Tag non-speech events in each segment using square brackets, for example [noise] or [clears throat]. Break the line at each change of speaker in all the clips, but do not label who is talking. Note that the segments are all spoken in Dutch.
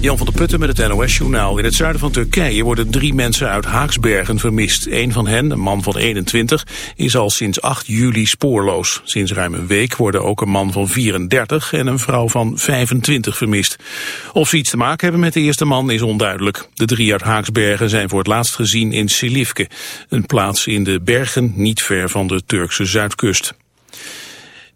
Jan van der Putten met het NOS-journaal. In het zuiden van Turkije worden drie mensen uit Haaksbergen vermist. Een van hen, een man van 21, is al sinds 8 juli spoorloos. Sinds ruim een week worden ook een man van 34 en een vrouw van 25 vermist. Of ze iets te maken hebben met de eerste man is onduidelijk. De drie uit Haaksbergen zijn voor het laatst gezien in Silifke, een plaats in de bergen niet ver van de Turkse zuidkust.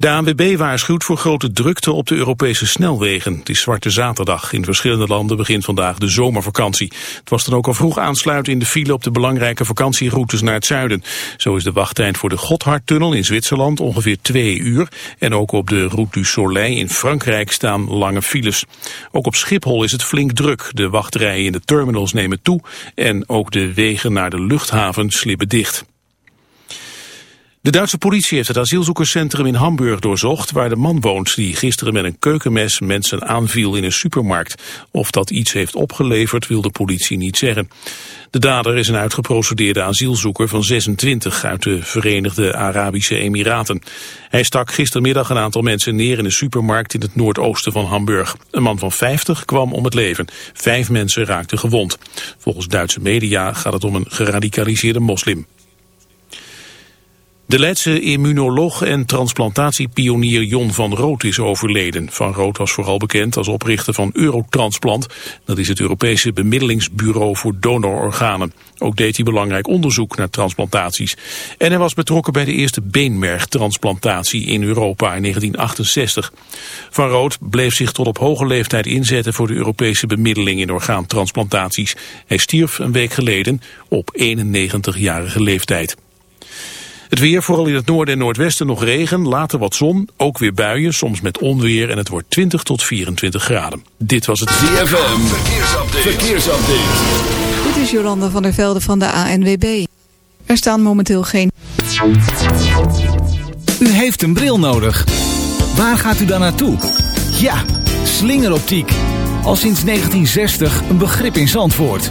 De ANWB waarschuwt voor grote drukte op de Europese snelwegen. Het is Zwarte Zaterdag. In verschillende landen begint vandaag de zomervakantie. Het was dan ook al vroeg aansluiten in de file op de belangrijke vakantieroutes naar het zuiden. Zo is de wachttijd voor de Gotthardtunnel in Zwitserland ongeveer twee uur. En ook op de Route du Soleil in Frankrijk staan lange files. Ook op Schiphol is het flink druk. De wachtrijen in de terminals nemen toe. En ook de wegen naar de luchthaven slippen dicht. De Duitse politie heeft het asielzoekerscentrum in Hamburg doorzocht... waar de man woont die gisteren met een keukenmes mensen aanviel in een supermarkt. Of dat iets heeft opgeleverd wil de politie niet zeggen. De dader is een uitgeprocedeerde asielzoeker van 26 uit de Verenigde Arabische Emiraten. Hij stak gistermiddag een aantal mensen neer in een supermarkt in het noordoosten van Hamburg. Een man van 50 kwam om het leven. Vijf mensen raakten gewond. Volgens Duitse media gaat het om een geradicaliseerde moslim. De Leidse immunoloog en transplantatiepionier Jon van Rood is overleden. Van Rood was vooral bekend als oprichter van Eurotransplant. Dat is het Europese bemiddelingsbureau voor donororganen. Ook deed hij belangrijk onderzoek naar transplantaties. En hij was betrokken bij de eerste beenmergtransplantatie in Europa in 1968. Van Rood bleef zich tot op hoge leeftijd inzetten voor de Europese bemiddeling in orgaantransplantaties. Hij stierf een week geleden op 91-jarige leeftijd. Het weer, vooral in het noorden en noordwesten nog regen, later wat zon, ook weer buien, soms met onweer en het wordt 20 tot 24 graden. Dit was het
ZFM, verkeersupdate. verkeersupdate.
Dit is Jolanda van der Velde van de ANWB. Er staan momenteel geen...
U heeft een bril nodig. Waar gaat u dan naartoe? Ja, slingeroptiek. Al sinds 1960 een begrip in Zandvoort.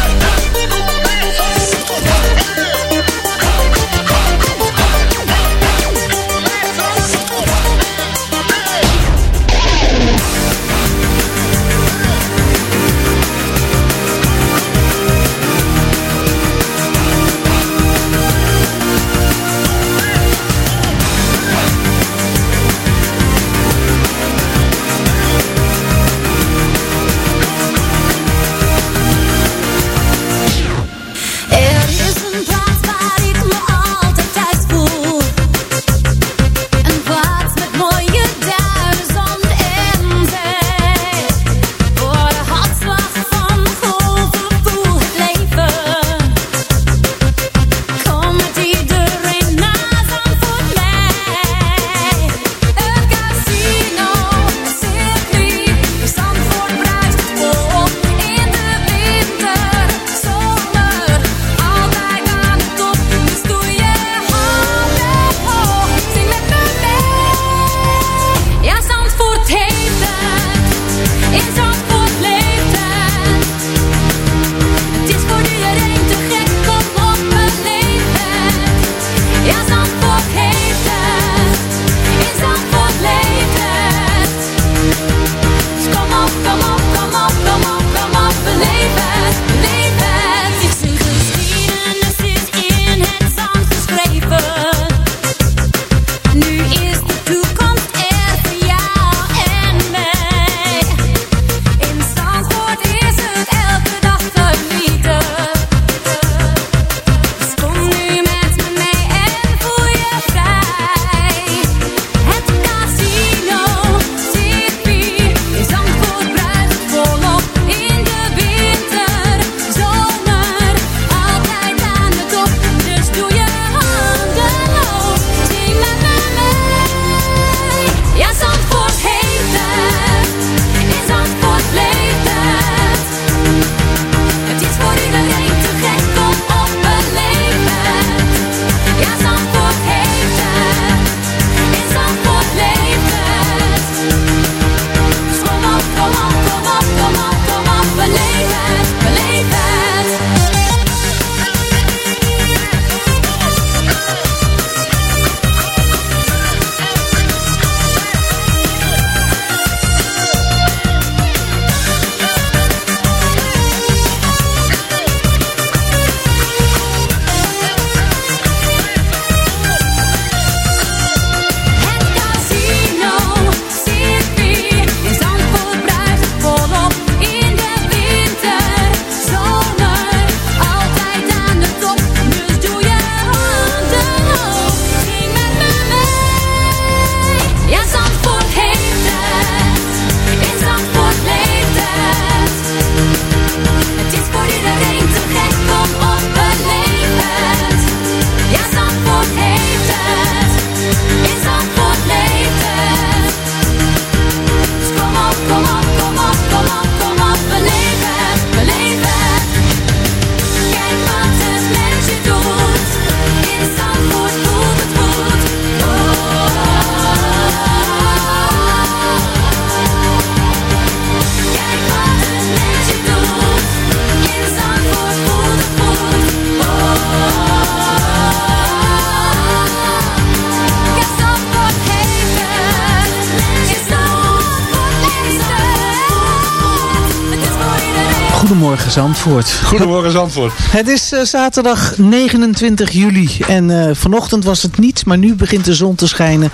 Goedemorgen Zandvoort.
Goedemorgen Zandvoort.
Het is eh, zaterdag 29 juli en eh, vanochtend was het niet, maar nu begint de zon te schijnen.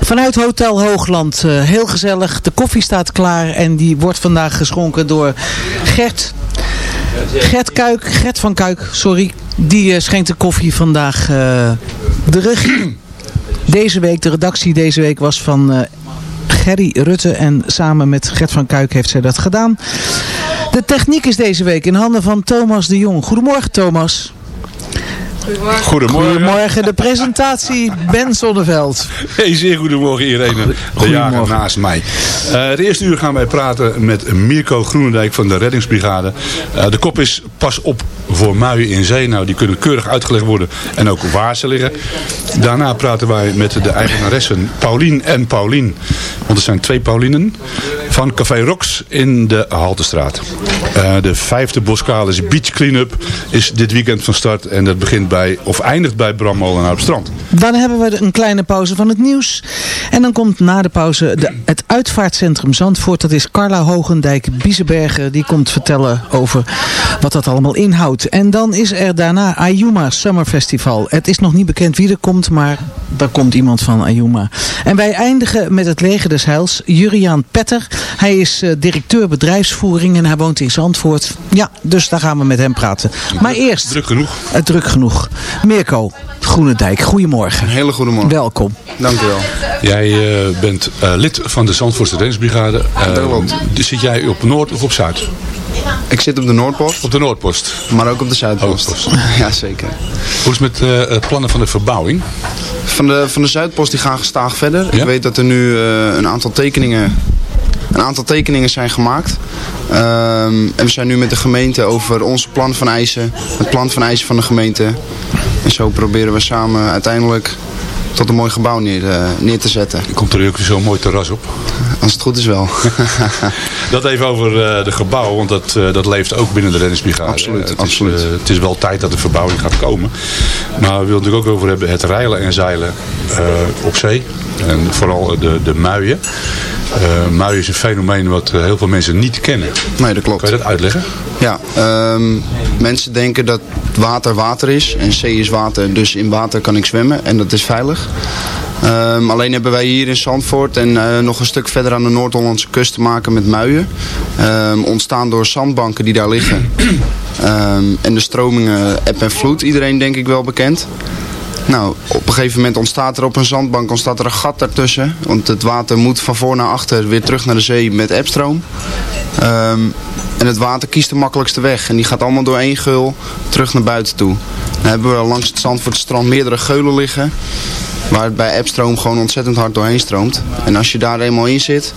Vanuit Hotel Hoogland, eh, heel gezellig. De koffie staat klaar en die wordt vandaag geschonken door Gert. Gert Kuik, Gert van Kuik, sorry. Die schenkt de koffie vandaag. de regie deze week, de redactie deze week was van eh, Gerry Rutte. En samen met Gert van Kuik heeft zij dat gedaan. De techniek is deze week in handen van Thomas de Jong. Goedemorgen Thomas.
Goedemorgen.
Goedemorgen. De presentatie Ben Zonneveld.
Hey, zeer goedemorgen Irene, de jager naast mij. Eh het eerste uur gaan wij praten met Mirko Groenendijk van de reddingsbrigade. Eh, de kop is pas op voor muien in zee. Nou, die kunnen keurig uitgelegd worden en ook waar ze liggen. Daarna praten wij met de eigenaressen Paulien en Paulien. Want er zijn twee Paulinen van Café Rox in de Haltestraat. Eh, de vijfde Boskalis Beach Cleanup is dit weekend van start. En dat begint bij, of eindigt bij Bram Molenaar op het strand.
Dan hebben we een kleine pauze van het nieuws. En dan komt na de pauze de, het uitvaartcentrum Zandvoort. Dat is Carla Hogendijk Biesenberger. Die komt vertellen over wat dat allemaal inhoudt. En dan is er daarna Ayuma Summer Festival. Het is nog niet bekend wie er komt, maar daar komt iemand van Ayuma. En wij eindigen met het leger des heils. Juriaan Petter. Hij is eh, directeur bedrijfsvoering en hij woont in Zandvoort. Ja, dus daar gaan we met hem praten. Maar eerst...
Druk genoeg.
Het druk genoeg. Mirko Groenendijk, goedemorgen.
Een hele goede morgen.
Welkom.
Dank u wel.
Jij eh, bent eh, lid van de Zandvoortse Reddingsbrigade. Eh,
dat klopt.
zit jij op Noord of op Zuid?
Ik zit op de Noordpost,
Op de Noordpost.
maar ook op de Zuidpost.
Oostpost. [laughs]
Ja, zeker.
Hoe is het met eh, het plannen van de verbouwing?
Van de, van de Zuidpost die gaan gestaag verder.
Ja?
Ik weet dat er nu eh, een aantal tekeningen... Een aantal tekeningen zijn gemaakt. Ehm, en we zijn nu met de gemeente over ons plan van eisen. Het plan van eisen van de gemeente. En zo proberen we samen uiteindelijk tot een mooi gebouw neer, eh, neer te zetten.
Komt er ook zo'n mooi terras op?
Als het goed is wel. [laughs]
Dat even over eh, de gebouwen, want dat, eh, dat leeft ook binnen de reddingsbrigade.
Absoluut,
het
absoluut.
Is, het is wel tijd dat de verbouwing gaat komen. Maar we willen het natuurlijk ook over hebben het reilen en zeilen op zee. En vooral de, de muien. Muien is een fenomeen wat eh, heel veel mensen niet kennen.
nee, dat klopt.
Kan je dat uitleggen?
Ja, ehm, mensen denken dat water water is en zee is water, dus in water kan ik zwemmen en dat is veilig. Ehm, alleen hebben wij hier in Zandvoort en eh, nog een stuk verder aan de Noord-Hollandse kust te maken met muien. Ehm, ontstaan door zandbanken die daar liggen. [clears throat] En de stromingen eb en vloed, iedereen denk ik wel bekend. Nou, op een gegeven moment ontstaat er op een zandbank ontstaat er een gat daartussen. Want het water moet van voor naar achter weer terug naar de zee met ebstroom. Ehm, en het water kiest de makkelijkste weg. En die gaat allemaal door één geul terug naar buiten toe. Dan hebben we langs het Zandvoortstrand meerdere geulen liggen. Waar het bij ebstroom gewoon ontzettend hard doorheen stroomt. En als je daar eenmaal in zit,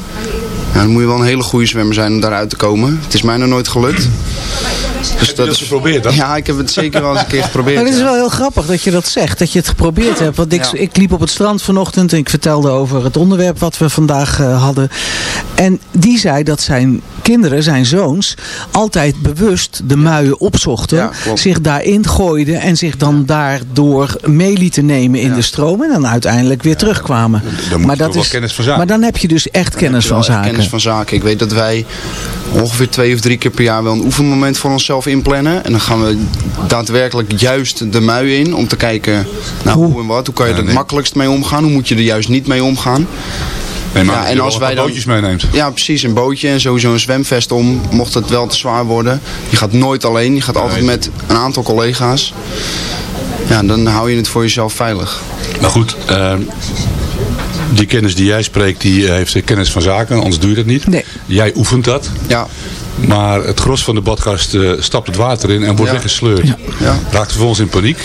dan moet je wel een hele goede zwemmer zijn om daaruit te komen. Het is mij nog nooit gelukt. Dus
dat geprobeerd dan?
Ja, ik heb het zeker wel eens een keer geprobeerd.
Maar het is
ja.
wel heel grappig dat je dat zegt, dat je het geprobeerd hebt. Want ik,
Ja.
ik liep op het strand vanochtend en ik vertelde over het onderwerp wat we vandaag eh, hadden. En die zei dat zijn kinderen, zijn zoons, altijd bewust de muien opzochten.
Ja,
zich daarin gooiden en zich dan daardoor mee lieten nemen in de stroom. En dan uiteindelijk weer terugkwamen.
Dan moet je toch wel kennis van zaken.
Maar dan heb je dus echt kennis van zaken.
Kennis van zaken. Ik weet dat wij ongeveer twee of drie keer per jaar wel een oefenmoment voor onszelf inplannen. En dan gaan we daadwerkelijk juist de mui in om te kijken nou, hoe, en wat. Hoe kan je er het makkelijkst mee omgaan? Hoe moet je er juist niet mee omgaan?
Nee, maar
Ja, en als wij dan-
bootjes meeneemt.
Ja, precies. Een bootje en sowieso een zwemvest om, mocht het wel te zwaar worden. Je gaat nooit alleen. Je gaat altijd met een aantal collega's. Ja, dan hou je het voor jezelf veilig.
Maar goed, eh, die kennis die jij spreekt, die heeft kennis van zaken, anders doe je dat niet.
Nee.
Jij oefent dat.
Ja,
Maar het gros van de badgast eh, stapt het water in en wordt
Ja.
weggesleurd.
Ja.
Raakt vervolgens in paniek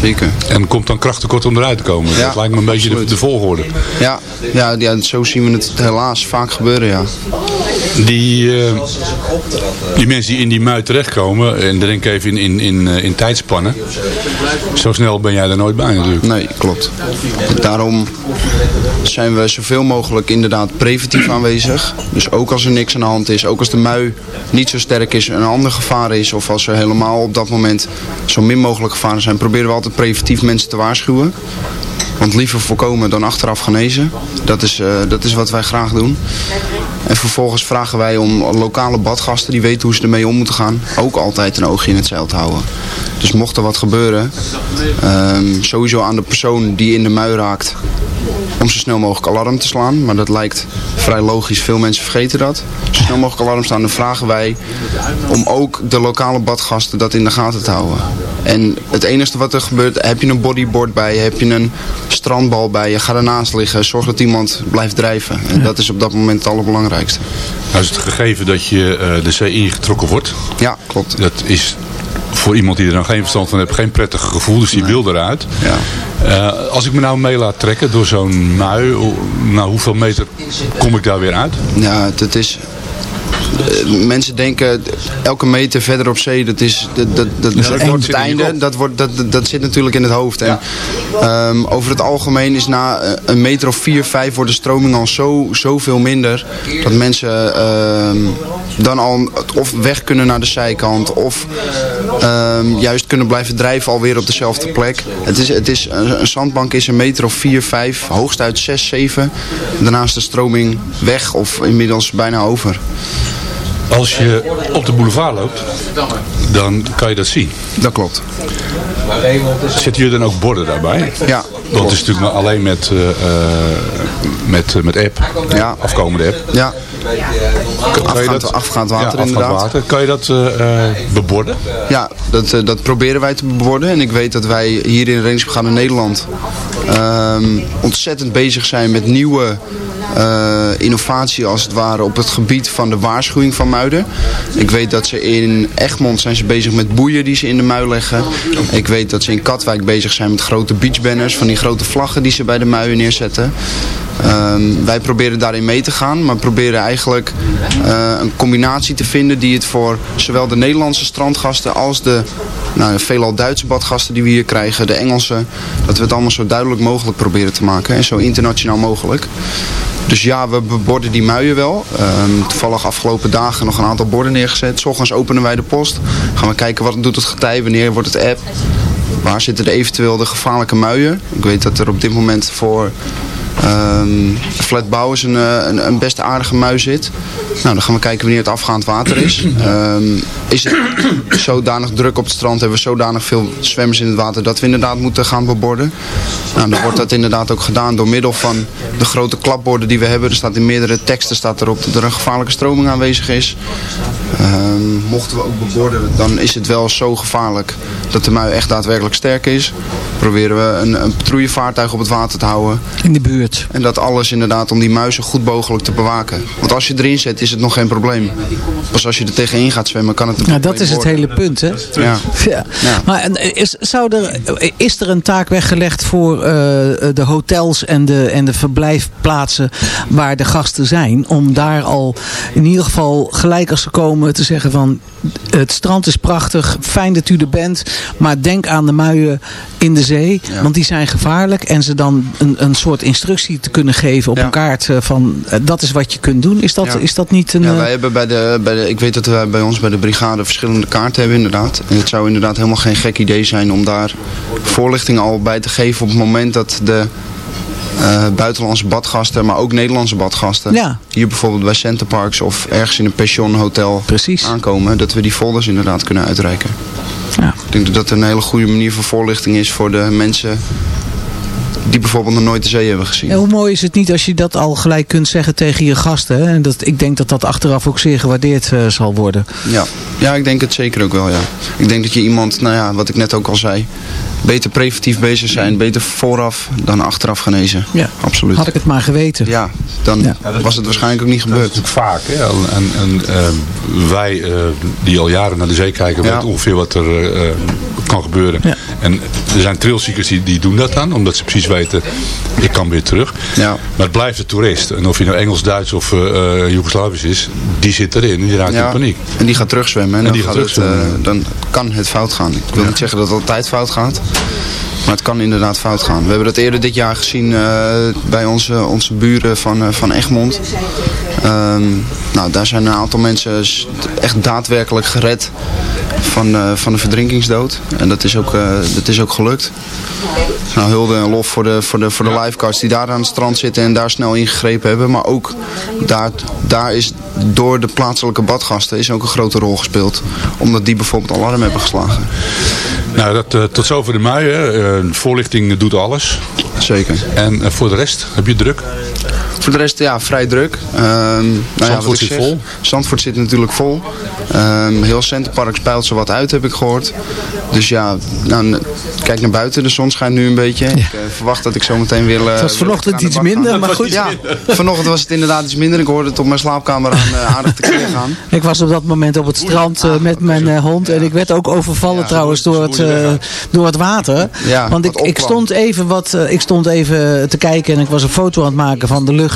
zeker.
en komt dan krachtekort om eruit te komen.
Ja,
dat lijkt me een beetje de volgorde.
Ja, ja, ja, zo zien we het helaas vaak gebeuren, ja.
Die, eh, die mensen die in die mui terechtkomen, en denk even in, in, in, eh, in tijdspannen. Zo snel ben jij er nooit bij natuurlijk.
Nee, klopt. Daarom zijn we zoveel mogelijk inderdaad preventief aanwezig. Dus ook als er niks aan de hand is, ook als de mui niet zo sterk is, een ander gevaar is... of als er helemaal op dat moment zo min mogelijk gevaren zijn... proberen we altijd preventief mensen te waarschuwen. Want liever voorkomen dan achteraf genezen. Dat is, eh, dat is wat wij graag doen. En vervolgens vragen wij om lokale badgasten die weten hoe ze ermee om moeten gaan, ook altijd een oogje in het zeil te houden. Dus mocht er wat gebeuren, ehm, sowieso aan de persoon die in de mui raakt, om zo snel mogelijk alarm te slaan. Maar dat lijkt vrij logisch, veel mensen vergeten dat. Zo snel mogelijk alarm slaan, dan vragen wij om ook de lokale badgasten dat in de gaten te houden. En het enige wat er gebeurt, heb je een bodyboard bij je, heb je een strandbal bij je, ga ernaast liggen, zorg dat iemand blijft drijven. En dat is op dat moment het allerbelangrijkste.
Nou is het gegeven dat je uh, de zee ingetrokken wordt.
Ja, klopt.
Dat is voor iemand die er dan geen verstand van heeft, geen prettig gevoel. Dus die wil eruit.
Ja.
Uh, als ik me nou mee laat trekken door zo'n mui, nou hoeveel meter kom ik daar weer uit?
Ja, het is mensen denken elke meter verder op zee, dat, is, dat, dat, dat,
Dus
dat wordt het einde. Dat, wordt, dat, dat, zit natuurlijk in het hoofd. En, um, over het algemeen is na uh, een meter of 4, 5 wordt de stroming al zo, zoveel minder. Dat mensen uh, dan al of weg kunnen naar de zijkant. Of um, juist kunnen blijven drijven alweer op dezelfde plek. Het is, het is, een, zandbank is een meter of 4, 5, hooguit 6, 7. Daarna is de stroming weg of inmiddels bijna over.
Als je op de boulevard loopt, dan kan je dat zien.
Dat klopt.
Zitten jullie dan ook borden daarbij?
Ja.
Want het is natuurlijk maar alleen met, uh, met, met app,
ja.
afkomende app.
Ja.
Kan,
afgaand,
dat,
afgaand water
ja,
inderdaad.
Afgaand water. Kan je dat uh, beborden?
Ja, dat, uh, dat proberen wij te beborden. En ik weet dat wij hier in Reddingsbrigade Nederland um, ontzettend bezig zijn met nieuwe uh, innovatie als het ware op het gebied van de waarschuwing van muiden. Ik weet dat ze in Egmond zijn ze bezig met boeien die ze in de mui leggen. Ik weet dat ze in Katwijk bezig zijn met grote beachbanners van die grote vlaggen die ze bij de muien neerzetten. Um, wij proberen daarin mee te gaan, maar proberen eigenlijk uh, een combinatie te vinden die het voor zowel de Nederlandse strandgasten als de nou, veelal Duitse badgasten die we hier krijgen, de Engelse, dat we het allemaal zo duidelijk mogelijk proberen te maken en zo internationaal mogelijk. Dus ja, we beborden die muien wel. Um, toevallig afgelopen dagen nog een aantal borden neergezet. S ochtends openen wij de post. Gaan we kijken wat doet het getij, wanneer wordt het app. Waar zitten er eventueel de gevaarlijke muien. Ik weet dat er op dit moment voor Um, Flatbouw is een, een, een best aardige mui zit. Nou, dan gaan we kijken wanneer het afgaand water is. Um, [clears throat] is het [clears throat] zodanig druk op het strand, hebben we zodanig veel zwemmers in het water dat we inderdaad moeten gaan beborden. Nou, dan wordt dat inderdaad ook gedaan door middel van de grote klapborden die we hebben. Er staat in meerdere teksten staat erop dat er een gevaarlijke stroming aanwezig is. Um, mochten we ook beborden, dan is het wel zo gevaarlijk dat de mui echt daadwerkelijk sterk is. Proberen we een, een patrouillevaartuig op het water te houden.
In de buurt.
En dat alles inderdaad om die muizen goed mogelijk te bewaken. Want als je erin zet is het nog geen probleem. Pas als je er tegenin gaat zwemmen kan het een
ja, Dat is worden. het hele punt hè.
Ja.
ja. ja. Maar is, zou er, is er een taak weggelegd voor uh, de hotels en de, en de verblijfplaatsen waar de gasten zijn. Om daar al in ieder geval gelijk als ze komen te zeggen van het strand is prachtig, fijn dat u er bent. Maar denk aan de muien in de zee. Ja. Want die zijn gevaarlijk. En ze dan een, een soort instructie te kunnen geven op ja. een kaart van uh, dat is wat je kunt doen. Is dat,
ja.
is dat niet een...
Ja, wij hebben bij de, bij de, ik weet dat wij bij ons bij de brigade verschillende kaarten hebben inderdaad. En het zou inderdaad helemaal geen gek idee zijn om daar voorlichting al bij te geven op het moment dat de uh, buitenlandse badgasten, maar ook Nederlandse badgasten.
Ja.
Hier bijvoorbeeld bij Centerparks of ergens in een pensionhotel
Precies.
aankomen. Dat we die folders inderdaad kunnen uitreiken.
Ja.
Ik denk dat dat een hele goede manier van voorlichting is voor de mensen die bijvoorbeeld nog nooit de zee hebben gezien.
Ja, hoe mooi is het niet als je dat al gelijk kunt zeggen tegen je gasten. Hè? En dat, ik denk dat dat achteraf ook zeer gewaardeerd uh, zal worden.
Ja. ja, ik denk het zeker ook wel. Ja. Ik denk dat je iemand, nou ja, wat ik net ook al zei, beter preventief bezig zijn. Beter vooraf dan achteraf genezen.
Ja,
absoluut.
Had ik het maar geweten.
Ja, dan ja. was het waarschijnlijk ook niet gebeurd.
Dat is vaak. Hè? En, en uh, wij uh, die al jaren naar de zee kijken, ja. weten ongeveer wat er uh, kan gebeuren.
Ja.
En er zijn trailseekers die, die doen dat dan, omdat ze precies weten, ik kan weer terug.
Ja.
Maar het blijft de toerist. En of je nou Engels, Duits of Joegoslavisch is, die zit erin. Die raakt
ja.
in paniek.
En die gaat terugzwemmen. En,
en
dan,
die
gaat
gaat
het, dan kan het fout gaan. Ik wil niet zeggen dat het altijd fout gaat.
Maar het kan inderdaad fout gaan. We hebben dat eerder dit jaar gezien bij onze, onze buren van, van Egmond. Ehm, nou, daar zijn een aantal mensen echt daadwerkelijk gered van, uh, van de verdrinkingsdood. En dat is ook, dat is ook gelukt. Nou, hulde en lof voor de, voor, de, voor de lifeguards die daar aan het strand zitten en daar snel ingegrepen hebben. Maar ook daar, daar is door de plaatselijke badgasten is ook een grote rol gespeeld. Omdat die bijvoorbeeld alarm hebben geslagen.
Nou, dat, uh, tot zover de mui. Hè. voorlichting doet alles.
Zeker.
En voor de rest, heb je druk?
Voor de rest, ja, vrij druk. Um,
nou Zandvoort ja, zit vol?
Zandvoort zit natuurlijk vol. Um, heel Centerpark speelt zo wat uit, heb ik gehoord. Dus ja, nou, kijk naar buiten. De zon schijnt nu een beetje. Ik uh, verwacht dat ik zo meteen weer... Uh,
het was vanochtend iets minder, maar goed.
Ja, vanochtend was het inderdaad iets minder. Ik hoorde het op mijn slaapkamer aan uh, aardig te keer gaan. [laughs]
Ik was op dat moment op het strand uh, met mijn hond. En ik werd ook overvallen trouwens door het, door het water.
Ja,
Want ik, ik, stond even wat, ik stond even te kijken en ik was een foto aan het maken van de lucht.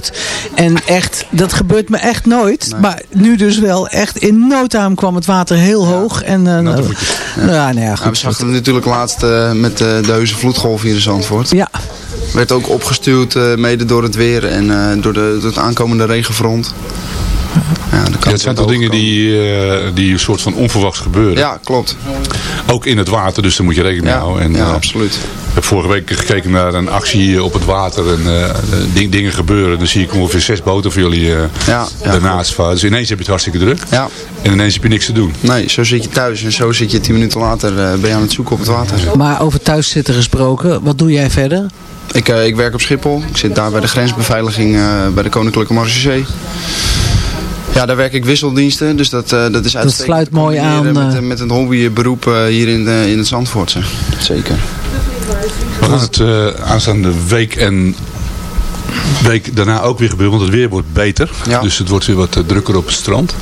En echt, dat gebeurt me echt nooit. Nee. Maar nu dus wel. Echt in no time kwam het water heel hoog. En, uh, nou, ja. nou ja, goed.
we zagen het natuurlijk laatst uh, met de, de heuse vloedgolf hier in Zandvoort.
Ja.
Werd ook opgestuurd uh, mede door het weer en door, de, door het aankomende regenfront.
Ja, ja, het zijn toch dingen die, uh, die een soort van onverwachts gebeuren.
Ja, klopt.
Ook in het water, dus daar moet je rekening mee
ja,
houden. En,
ja,
uh,
absoluut.
Ik heb vorige week gekeken naar een actie op het water en uh, ding, dingen gebeuren. Dan zie ik ongeveer zes boten voor jullie
ja, ja,
daarnaast. Dus ineens heb je het hartstikke druk.
Ja.
En ineens heb je niks te doen.
Nee, zo zit je thuis en zo zit je tien minuten later ben je aan het zoeken op het water.
Maar over thuis zitten gesproken, wat doe jij verder?
Ik, ik werk op Schiphol. Ik zit daar bij de grensbeveiliging bij de Koninklijke Marechaussee. Ja, daar werk ik wisseldiensten, dus dat, uh, dat is uitstekend.
Dat sluit mooi aan.
Met, met een hobbyberoep uh, hier in, de, in het Zandvoortse. Zeker.
We gaan het uh, aanstaande week en week daarna ook weer gebeuren, want het weer wordt beter.
Ja.
Dus het wordt weer wat drukker op het strand.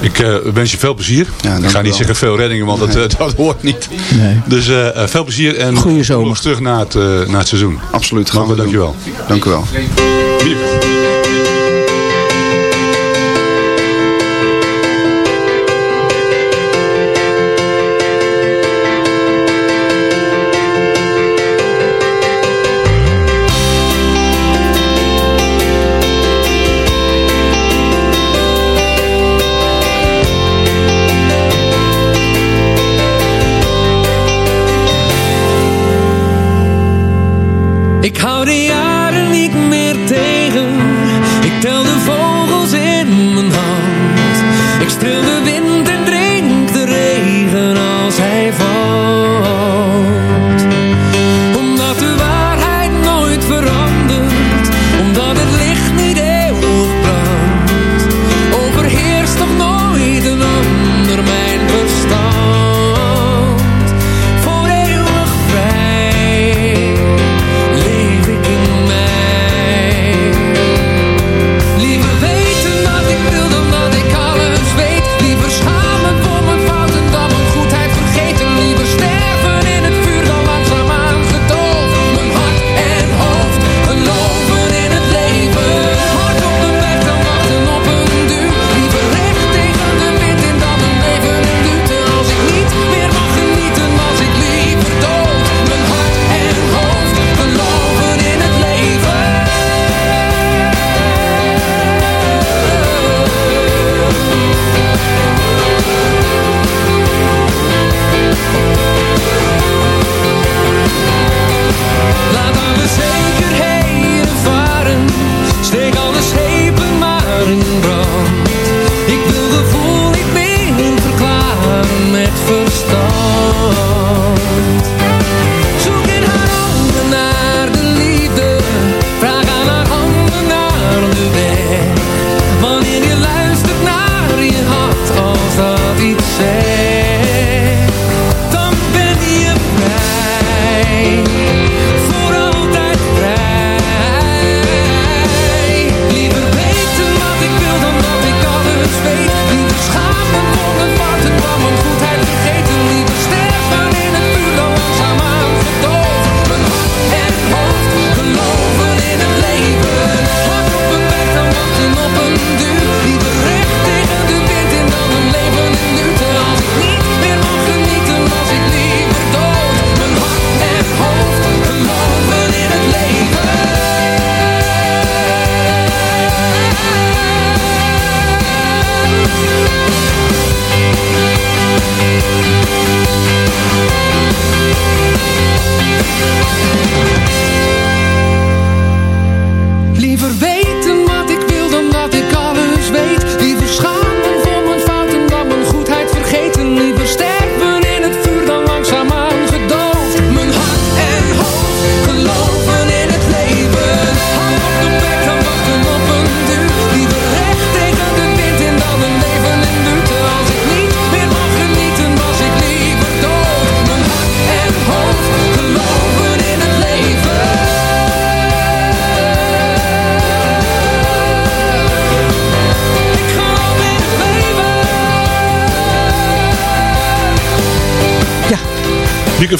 Ik uh, wens je veel plezier.
Ja,
ik ga niet zeggen veel reddingen, want nee. dat, uh, [laughs] dat hoort niet.
Nee.
Dus uh, veel plezier en
Goeie zomer.
nog terug naar het, naar het seizoen.
Absoluut.
Gaan we dankjewel.
Dank u wel.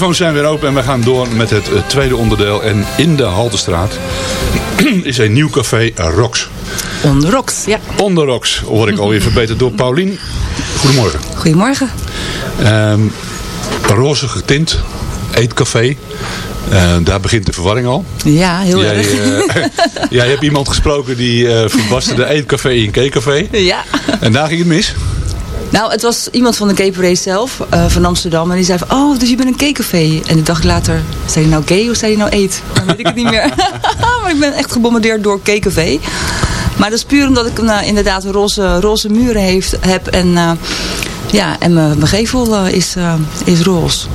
Microfoons zijn weer open en we gaan door met het eh, tweede onderdeel. En in de Haltestraat [clears throat] is een nieuw café uh, Rox.
Onder Rox, ja.
Onder Rox word ik alweer verbeterd door Paulien. Goedemorgen.
Goedemorgen.
Um, roze getint, eetcafé. Uh, daar begint de verwarring al.
Ja, heel
jij,
erg.
Uh, [laughs] jij hebt iemand gesproken die uh, verbaste de eetcafé in Keekcafé.
Ja.
En daar ging het mis?
Nou, het was iemand van de Cape zelf, uh, van Amsterdam. En die zei van, oh, dus je bent een cakecafé. En de dag later, zei hij nou gay of zei hij nou eet? Dan weet ik het niet meer. [laughs] maar ik ben echt gebombardeerd door cakecafé. Maar dat is puur omdat ik uh, inderdaad roze, roze muren heeft, heb. En, uh, ja, en mijn gevel is, is roze.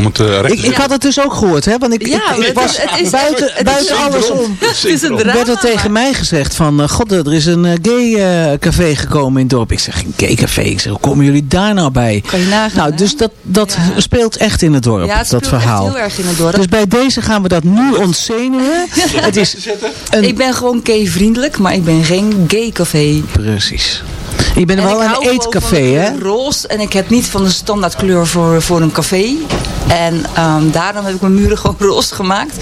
Om het, uh,
ik, ik had het dus ook gehoord, hè? Want ik,
ja,
ik, ik was
het is,
buiten,
het
buiten
is
alles om.
Het is een drama,
werd er tegen mij gezegd van, uh, god, er is een uh, gay café gekomen in het dorp. Ik zeg, een gay café? Ik zeg, hoe komen jullie daar nou bij?
Kan je nagaan,
Nou, dus dat, dat
ja.
speelt echt in het dorp,
ja, het
dat verhaal.
heel erg in het dorp.
Dus bij deze gaan we dat nu ontzenuwen. [laughs] het is
een... Ik ben gewoon gay-vriendelijk, maar ik ben geen gay café.
Precies. Je bent wel een eetcafé, hè?
roze en ik heb niet van de standaard kleur voor, voor een café. En um, daarom heb ik mijn muren gewoon [laughs] roze gemaakt.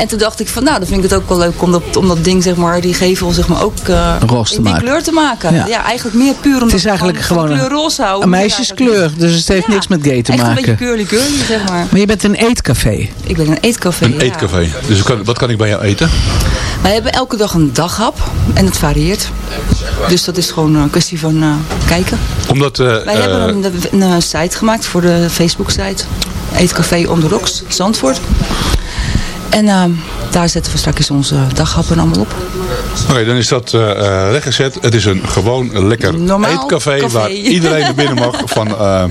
En toen dacht ik van, nou, dan vind ik het ook wel leuk om dat, om dat ding, zeg maar, die gevel, zeg maar, ook uh,
roze te
in die
maken.
kleur te maken. Ja, ja eigenlijk meer puur omdat
het is eigenlijk gewoon
van kleur roze hou.
een meisjeskleur, dus het heeft
ja,
niks met gay te
echt
maken.
een beetje curly curly, zeg maar.
Maar je bent een eetcafé.
Ik ben een eetcafé,
Een eetcafé. Dus kan, wat kan ik bij jou eten?
Wij hebben elke dag een daghap en het varieert. Dus dat is gewoon een kwestie van uh, kijken.
Omdat, uh,
Wij uh, hebben een, een, een, site gemaakt voor de Facebook-site. Eetcafé on the Rocks, Zandvoort. En uh, daar zetten we straks onze daghappen allemaal op.
Oké, okay, dan is dat uh, rechtgezet. Het is een gewoon lekker
Normaal
eetcafé
café.
waar [laughs] iedereen naar binnen mag. Van, uh,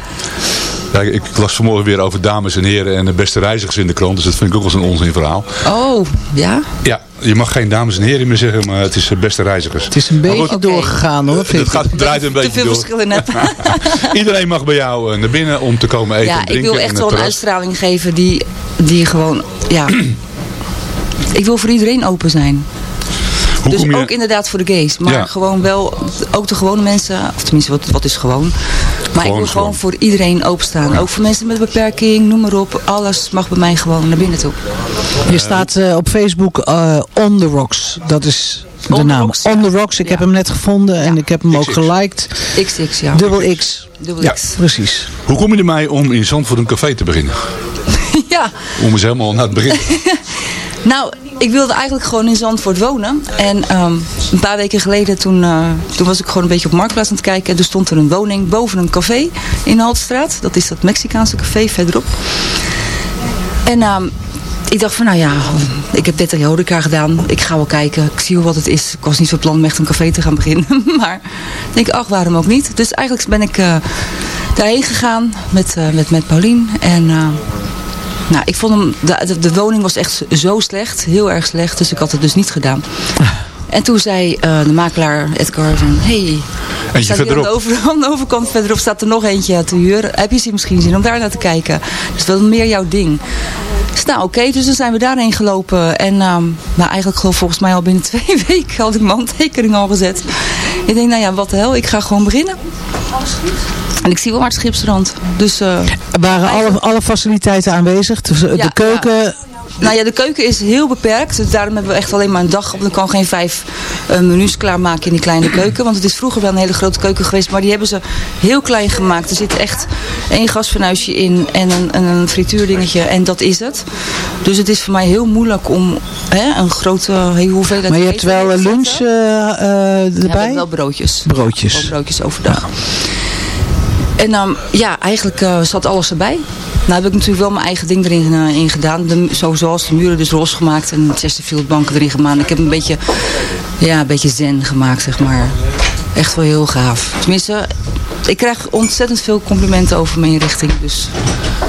ja, ik las vanmorgen weer over dames en heren en de beste reizigers in de krant. Dus dat vind ik ook wel eens een onzin verhaal.
Oh, ja?
Ja, je mag geen dames en heren meer zeggen, maar het is de beste reizigers.
Het is een beetje
goed,
doorgegaan hoor.
Het gaat, draait een [laughs] beetje
Te veel verschillen net. [laughs]
Iedereen mag bij jou naar binnen om te komen eten
ja,
en drinken.
ik wil echt wel een uitstraling geven die, die gewoon, ja... ik wil voor iedereen open zijn.
Hoe
dus
je...
ook inderdaad voor de gays. Maar
Ja.
gewoon wel, ook de gewone mensen, of tenminste wat, wat is gewoon. Maar ik wil gewoon
gewoon.
voor iedereen openstaan. Ook voor mensen met een beperking, noem maar op. Alles mag bij mij gewoon naar binnen toe.
Je staat uh, op Facebook uh, On The Rocks. Dat is de
On the
naam.
Rocks, ja.
On The Rocks. Ik
Ja.
heb hem net gevonden en ik heb hem ook geliked.
XX, ja.
Dubbel X.
Dubbel
Ja.
X.
Precies.
Hoe kom je ermee om in Zandvoort een café te beginnen? [laughs]
ja,
Om eens helemaal naar het begin. [laughs]
Nou, ik wilde eigenlijk gewoon in Zandvoort wonen. En ehm, een paar weken geleden, toen, eh, toen was ik gewoon een beetje op Marktplaats aan het kijken. En er stond er een woning boven een café in de Haltestraat. Dat is dat Mexicaanse café verderop. En ehm, ik dacht van, nou ja, ik heb 30 jaar horeca gedaan. Ik ga wel kijken, ik zie wel wat het is. Ik was niet van plan om echt een café te gaan beginnen. [laughs] maar ik denk, ach, waarom ook niet? Dus eigenlijk ben ik eh, daarheen gegaan met, eh, met, met Paulien. En... eh, nou, ik vond hem, de, de, de woning was echt zo slecht, heel erg slecht, dus ik had het dus niet gedaan. En toen zei uh, de makelaar Edgar van, hey, staat hier aan de,
verderop.
over, [laughs] aan de overkant verderop staat er nog eentje te huur. Heb je ze misschien zin om daar naar te kijken? Dus wel meer jouw ding. Dus nou oké, dus dan zijn we daarheen gelopen. En uh, nou, eigenlijk gewoon volgens mij al binnen [laughs] twee weken had ik mijn handtekening al gezet. Ik denk, nou ja, wat de hel, ik ga gewoon beginnen. En ik zie wel maar het schipstrand. Dus, uh,
Waren alle, alle faciliteiten aanwezig? Dus, uh,
Ja,
de keuken...
nou ja, de keuken is heel beperkt. Dus daarom hebben we echt alleen maar een dag op. Dan kan geen vijf uh, menus klaarmaken in die kleine [clears throat] keuken. Want het is vroeger wel een hele grote keuken geweest. Maar die hebben ze heel klein gemaakt. Er zit echt één gasfornuisje in en een, en een frituurdingetje. En dat is het. Dus het is voor mij heel moeilijk om hè, een grote hele hoeveelheid
Maar je hebt wel lunch uh,
Ja, we
erbij?
hebben wel broodjes.
Broodjes.
Wel broodjes overdag. En um, ja, eigenlijk uh, zat alles erbij. Nou heb ik natuurlijk wel mijn eigen ding erin uh, in gedaan. De, zo, zoals de muren dus los gemaakt en Chesterfield banken erin gemaakt. Ik heb een beetje, ja, een beetje zen gemaakt, zeg maar. Echt wel heel gaaf. Tenminste, ik krijg ontzettend veel complimenten over mijn inrichting. Dus,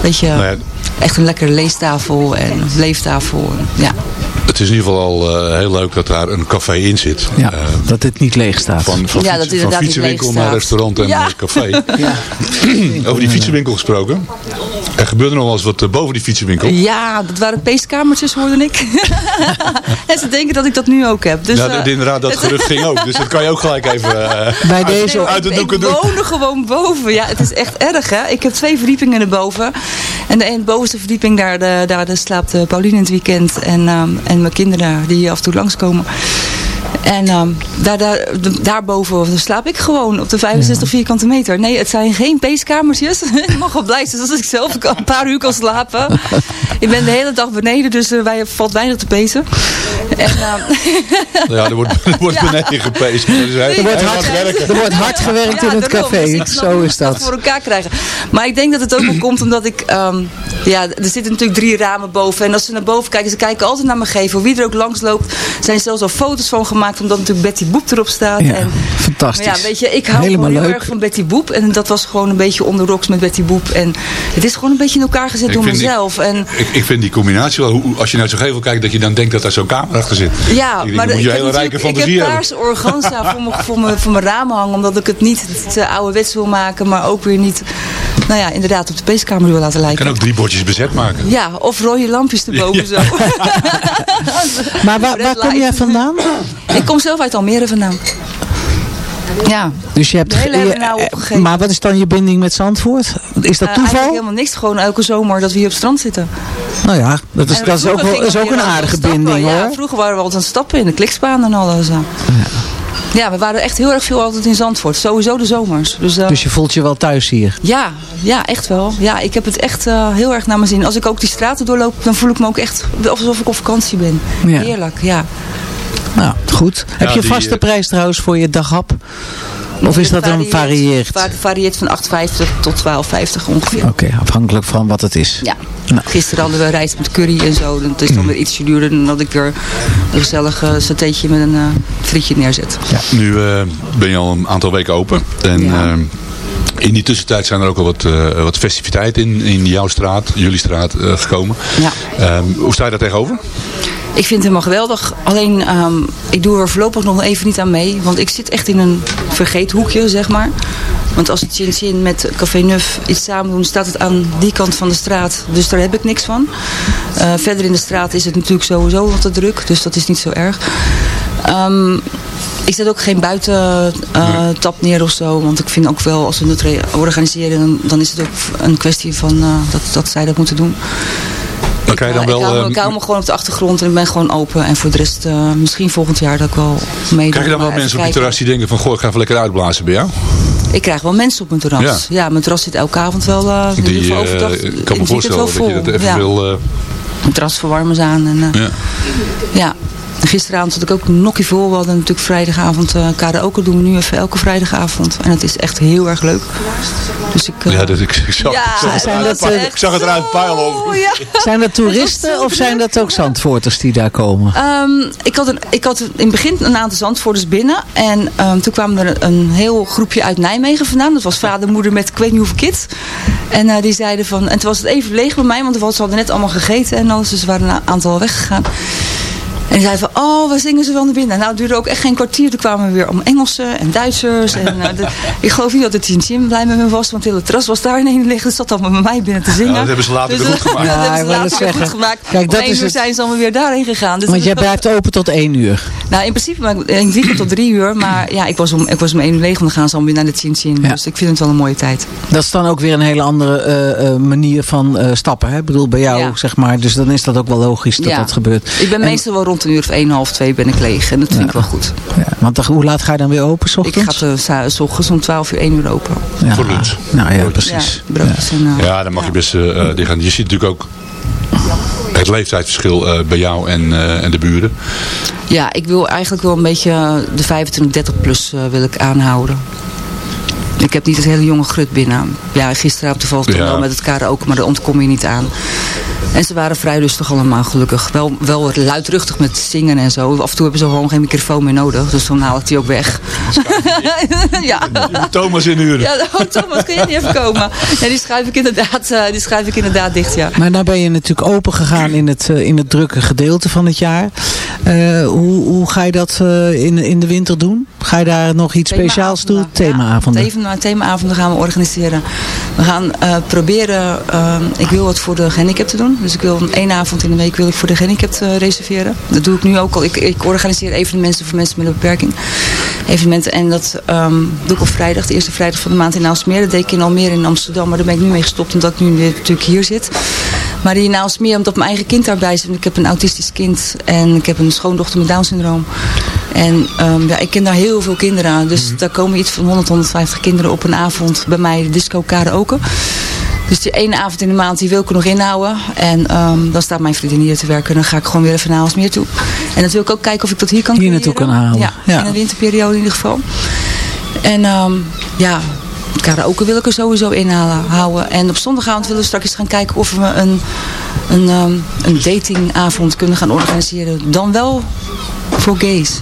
weet je,
Nou ja,
echt een lekkere leestafel en leeftafel. En, ja.
Het is in ieder geval al uh, heel leuk dat daar een café in zit.
Ja, dat het niet leeg staat.
Van, van,
Ja, dat
fietsenwinkel naar restaurant en
Ja.
eh, café. [laughs]
Ja.
Over die fietsenwinkel gesproken. Er gebeurde nog wel eens wat eh, boven die fietsenwinkel.
Ja, dat waren peeskamertjes, hoorde ik. [laughs] en ze denken dat ik dat nu ook heb. Dus,
ja,
eh,
inderdaad, dat gerucht ging ook. Dus dat kan je ook gelijk even eh,
Bij deze...
uit de
ik-
doeken
ik
doen.
woon er gewoon boven. Ja, het is echt erg, hè. Ik heb twee verdiepingen erboven. En de, en de bovenste verdieping, daar, de, daar de slaapt Pauline in het weekend. En, ehm, en mijn kinderen die hier af en toe langskomen. En ehm, daar, daar, daarboven slaap ik gewoon op de 65 vierkante meter. Nee, het zijn geen peeskamertjes. [laughs] ik mag wel blij zijn als ik zelf kan- een paar uur kan slapen. ik ben de hele dag beneden, dus er wij valt weinig te pezen. En, ehm, [laughs]
Ja, er wordt, er wordt
Ja.
beneden gepeest. Heel-
Er wordt hard,
werken.
er wordt hard gewerkt in het
daarom.
café.
Dus ik snap
Zo is
dat voor elkaar krijgen. Maar ik denk dat het ook wel komt omdat ik... ehm, ja, er zitten natuurlijk drie ramen boven. En als ze naar boven kijken, ze kijken altijd naar mijn gevel. Wie er ook langs loopt, zijn er zelfs al foto's van gemaakt. Omdat natuurlijk Betty Boep erop staat.
Ja,
en,
fantastisch.
maar ja, weet je, ik hou
Helemaal
gewoon heel
leuk.
erg van Betty Boep. En dat was gewoon een beetje onder rocks met Betty Boep. En het is gewoon een beetje in elkaar gezet
Ik
door
die-
mezelf. En
Ik, ik vind die combinatie wel, hoe, als je naar zo'n gevel kijkt, dat je dan denkt dat daar zo'n camera achter zit.
Ja,
denk,
maar
dan moet je
ik
een
heb,
hele rijke
natuurlijk- ik
fantasie
heb paarse organza voor mijn, voor, mijn, voor mijn ramen hangen. Omdat ik het niet te ouderwets wil maken. Maar ook weer niet, nou ja, inderdaad op de peeskamer wil laten
Je
lijken.
kan ook drie bordjes bezet maken.
Ja, of rode lampjes erboven [laughs] zo. [laughs]
Maar waar, waar kom jij vandaan? [laughs]
ik kom zelf uit Almere vandaan. Ja.
Dus je hebt...
Hele
je-
hebben we nou
eh,
opgegeven.
maar wat is dan je binding met Zandvoort? Is dat
Eh,
toeval?
eigenlijk helemaal niks. Gewoon elke zomer dat we hier op het strand zitten.
Nou ja, dat is,
En
dat is ook, wel, is ook een aardige
stappen.
binding
ja,
hoor.
vroeger waren we altijd aan het stappen in de kliksbaan en alles. Ja. Ja, we waren echt heel erg veel altijd in Zandvoort. Sowieso de zomers. Dus, eh,
Dus je voelt je wel thuis hier.
Ja, ja, echt wel. Ja, ik heb het echt eh, heel erg naar mijn zin. Als ik ook die straten doorloop, dan voel ik me ook echt alsof ik op vakantie ben.
Ja.
Heerlijk, ja.
Nou, goed. Heb je
die,
vaste
eh,
prijs trouwens voor je daghap? Of is dat een varieert?
va- varieert van 8,50 tot 12,50 ongeveer.
Oké, afhankelijk van wat het is.
Ja.
Nou.
Gisteren hadden we rijst met curry en zo. Dat is dan weer ietsje duurder dan dat ik er een gezellig eh, satéetje met een eh, frietje neerzet.
Nu eh, ben je al een aantal weken open. En
Ja.
in die tussentijd zijn er ook al wat, eh, wat festiviteiten in, in jouw straat, jullie straat, eh, gekomen.
Ja.
Ehm, hoe sta je daar tegenover?
Ik vind het helemaal geweldig. Alleen, ehm, ik doe er voorlopig nog even niet aan mee. Want ik zit echt in een vergeethoekje, zeg maar. Want als het Chin Chin met Café Nuf iets samen doen, staat het aan die kant van de straat. Dus daar heb ik niks van. Eh, verder in de straat is het natuurlijk sowieso wat te druk. Dus dat is niet zo erg. Ehm, ik zet ook geen buitentap neer of zo. Want ik vind ook wel, als we het re- organiseren, dan, dan is het ook een kwestie van eh, dat, dat zij dat moeten doen.
Je dan
ik,
wel...
hou, me- ik hou me gewoon op de achtergrond en ik ben gewoon open. En voor de rest, eh, misschien volgend jaar dat ik wel meedoe.
krijg je dan wel mensen op je terras die denken van, goh, ik ga even lekker uitblazen bij jou?
Ik krijg wel mensen op mijn terras. Ja, mijn terras zit elke avond wel, eh in ieder geval
eh, ik kan me voorstellen dat je dat even
ja.
wil... eh,
Het terras verwarmen ze aan. En, eh,
ja.
ja. Gisteravond zat ik ook nokkie vol. We hadden natuurlijk vrijdagavond uh, karaoke doen we nu even elke vrijdagavond. En het is echt heel erg leuk. Dus ik, eh,
Ja, dat, ik, ik, zag,
Ja,
ik, zag het
zijn dat, eh,
ik zag het eruit pijlen over.
Oh, ja.
Zijn dat toeristen of zijn dat ook Zandvoorters die daar komen?
Ehm, ik, had een, ik had in het begin een aantal Zandvoorters binnen. En ehm, toen kwamen er een heel groepje uit Nijmegen vandaan. Dat was vader moeder met ik weet niet hoeveel kids. En eh, die zeiden van... En toen was het even leeg bij mij, want ze hadden net allemaal gegeten en alles. Dus er waren een aantal weggegaan. En zeiden van, oh, waar zingen ze wel naar binnen? Nou, het duurde ook echt geen kwartier. Toen kwamen we weer om Engelsen en Duitsers. En, eh, de- [laughs] ik geloof niet dat het Tien Tien blij met me was. Want het hele terras was daar in een liggen. Het zat allemaal met mij binnen te zingen.
Ja, dat hebben ze later
Dus,
weer goed
eh,
gemaakt. [laughs]
dat
Ja,
hebben
ik
ze later weer goed gemaakt.
Kijk,
Om
dat
één
is
uur
het.
zijn ze allemaal weer daarheen gegaan. Dus
Want jij blijft open tot één uur.
nou, in principe maar in het weekend tot drie uur. Maar ja, ik was om, ik was om één uur leeg. En dan gaan ze allemaal weer naar de Chin.
Ja.
Dus ik vind het wel een mooie tijd.
Dat is dan ook weer een hele andere eh, eh, manier van eh, stappen. Hè? Ik bedoel, bij jou
Ja.
zeg maar. Dus dan is dat ook wel logisch dat
Ja.
dat gebeurt.
Ik ben
En-
meestal wel rond een uur of één, half twee ben ik leeg. En dat vind ik wel goed.
Ja, want dan- hoe laat ga je dan weer open, s
Ik
ochtends?
ga s- s ochtends om twaalf uur één uur open.
Ja.
Voor lunch.
Nou ja, precies.
Ja, broodjes en... eh,
Ja, dan mag je best eh die gaan. Je ziet natuurlijk ook het leeftijdsverschil eh, bij jou en, eh, en de buren.
Ja, ik wil eigenlijk wel een beetje de 25, 30 plus eh, wil ik aanhouden. Ik heb niet het hele jonge grut binnen. Ja, gisteravond toevallig toch
Ja.
wel met het karaoke, maar daar ontkom je niet aan. En ze waren vrij rustig allemaal, gelukkig. Wel, wel luidruchtig met zingen en zo. Af en toe hebben ze gewoon geen microfoon meer nodig. Dus dan haal ik die ook weg. [laughs] ja.
Je moet Thomas inhuren.
Ja, oh, Thomas, kun je niet even komen? Ja, die schrijf ik inderdaad, eh, die schrijf ik inderdaad dicht, ja.
Maar nou ben je natuurlijk open gegaan in het, eh, in het drukke gedeelte van het jaar. Eh, hoe, hoe ga je dat uh, in, in de winter doen? Ga je daar nog iets speciaals doen? Themaavonden?
Ja, themaavonden gaan we organiseren. We gaan uh, proberen, ik wil wat voor de gehandicapten doen. Dus ik wil één avond in de week wil ik voor de gehandicapten reserveren. Dat doe ik nu ook al. Ik, ik organiseer evenementen voor mensen met een beperking. Evenementen. En dat um, doe ik op vrijdag, de eerste vrijdag van de maand in Aalsmeer. Dat deed ik in Almere in Amsterdam. Maar daar ben ik nu mee gestopt omdat ik nu natuurlijk hier zit. Maar die naast meer omdat mijn eigen kind daarbij zit. Ik heb een autistisch kind en ik heb een schoondochter met Down syndroom. En um, ja, ik ken daar heel veel kinderen aan. Dus mm -hmm. daar komen iets van 100, 150 kinderen op een avond bij mij disco karaoke. Dus die ene avond in de maand die wil ik er nog inhouden. En um, dan staat mijn vriendin hier te werken. En dan ga ik gewoon weer even naar meer toe. En dan wil ik ook kijken of ik dat hier kan
Hier naartoe kan halen.
Ja, ja, in de winterperiode in ieder geval. En um, ja, karaoke wil ik er sowieso in houden. En op zondagavond willen we straks gaan kijken of we een, een, um, een datingavond kunnen gaan organiseren. Dan wel voor gays.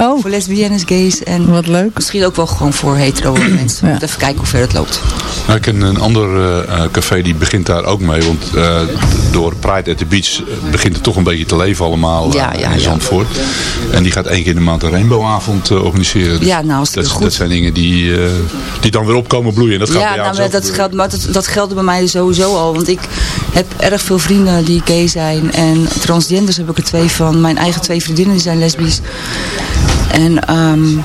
Oh.
Voor lesbiennes, gays en
Wat leuk.
misschien ook wel gewoon voor hetero [clears throat] mensen. Ja. Even kijken hoe ver het loopt.
Nou, ik ken een ander uh, café die begint daar ook mee. Want uh, door Pride at the Beach begint het toch een beetje te leven allemaal
ja, ja,
in Zandvoort. Ja. En die gaat één keer in de maand een rainbowavond organiseren.
Dus ja, nou,
dat,
goed.
dat zijn dingen die, die dan weer opkomen bloeien. Dat gaat
ja, nou, dat, geldt, maar dat, dat geldt bij mij sowieso al. Want ik heb erg veel vrienden die gay zijn. En transgenders heb ik er twee van. Mijn eigen twee vriendinnen die zijn lesbisch. En um,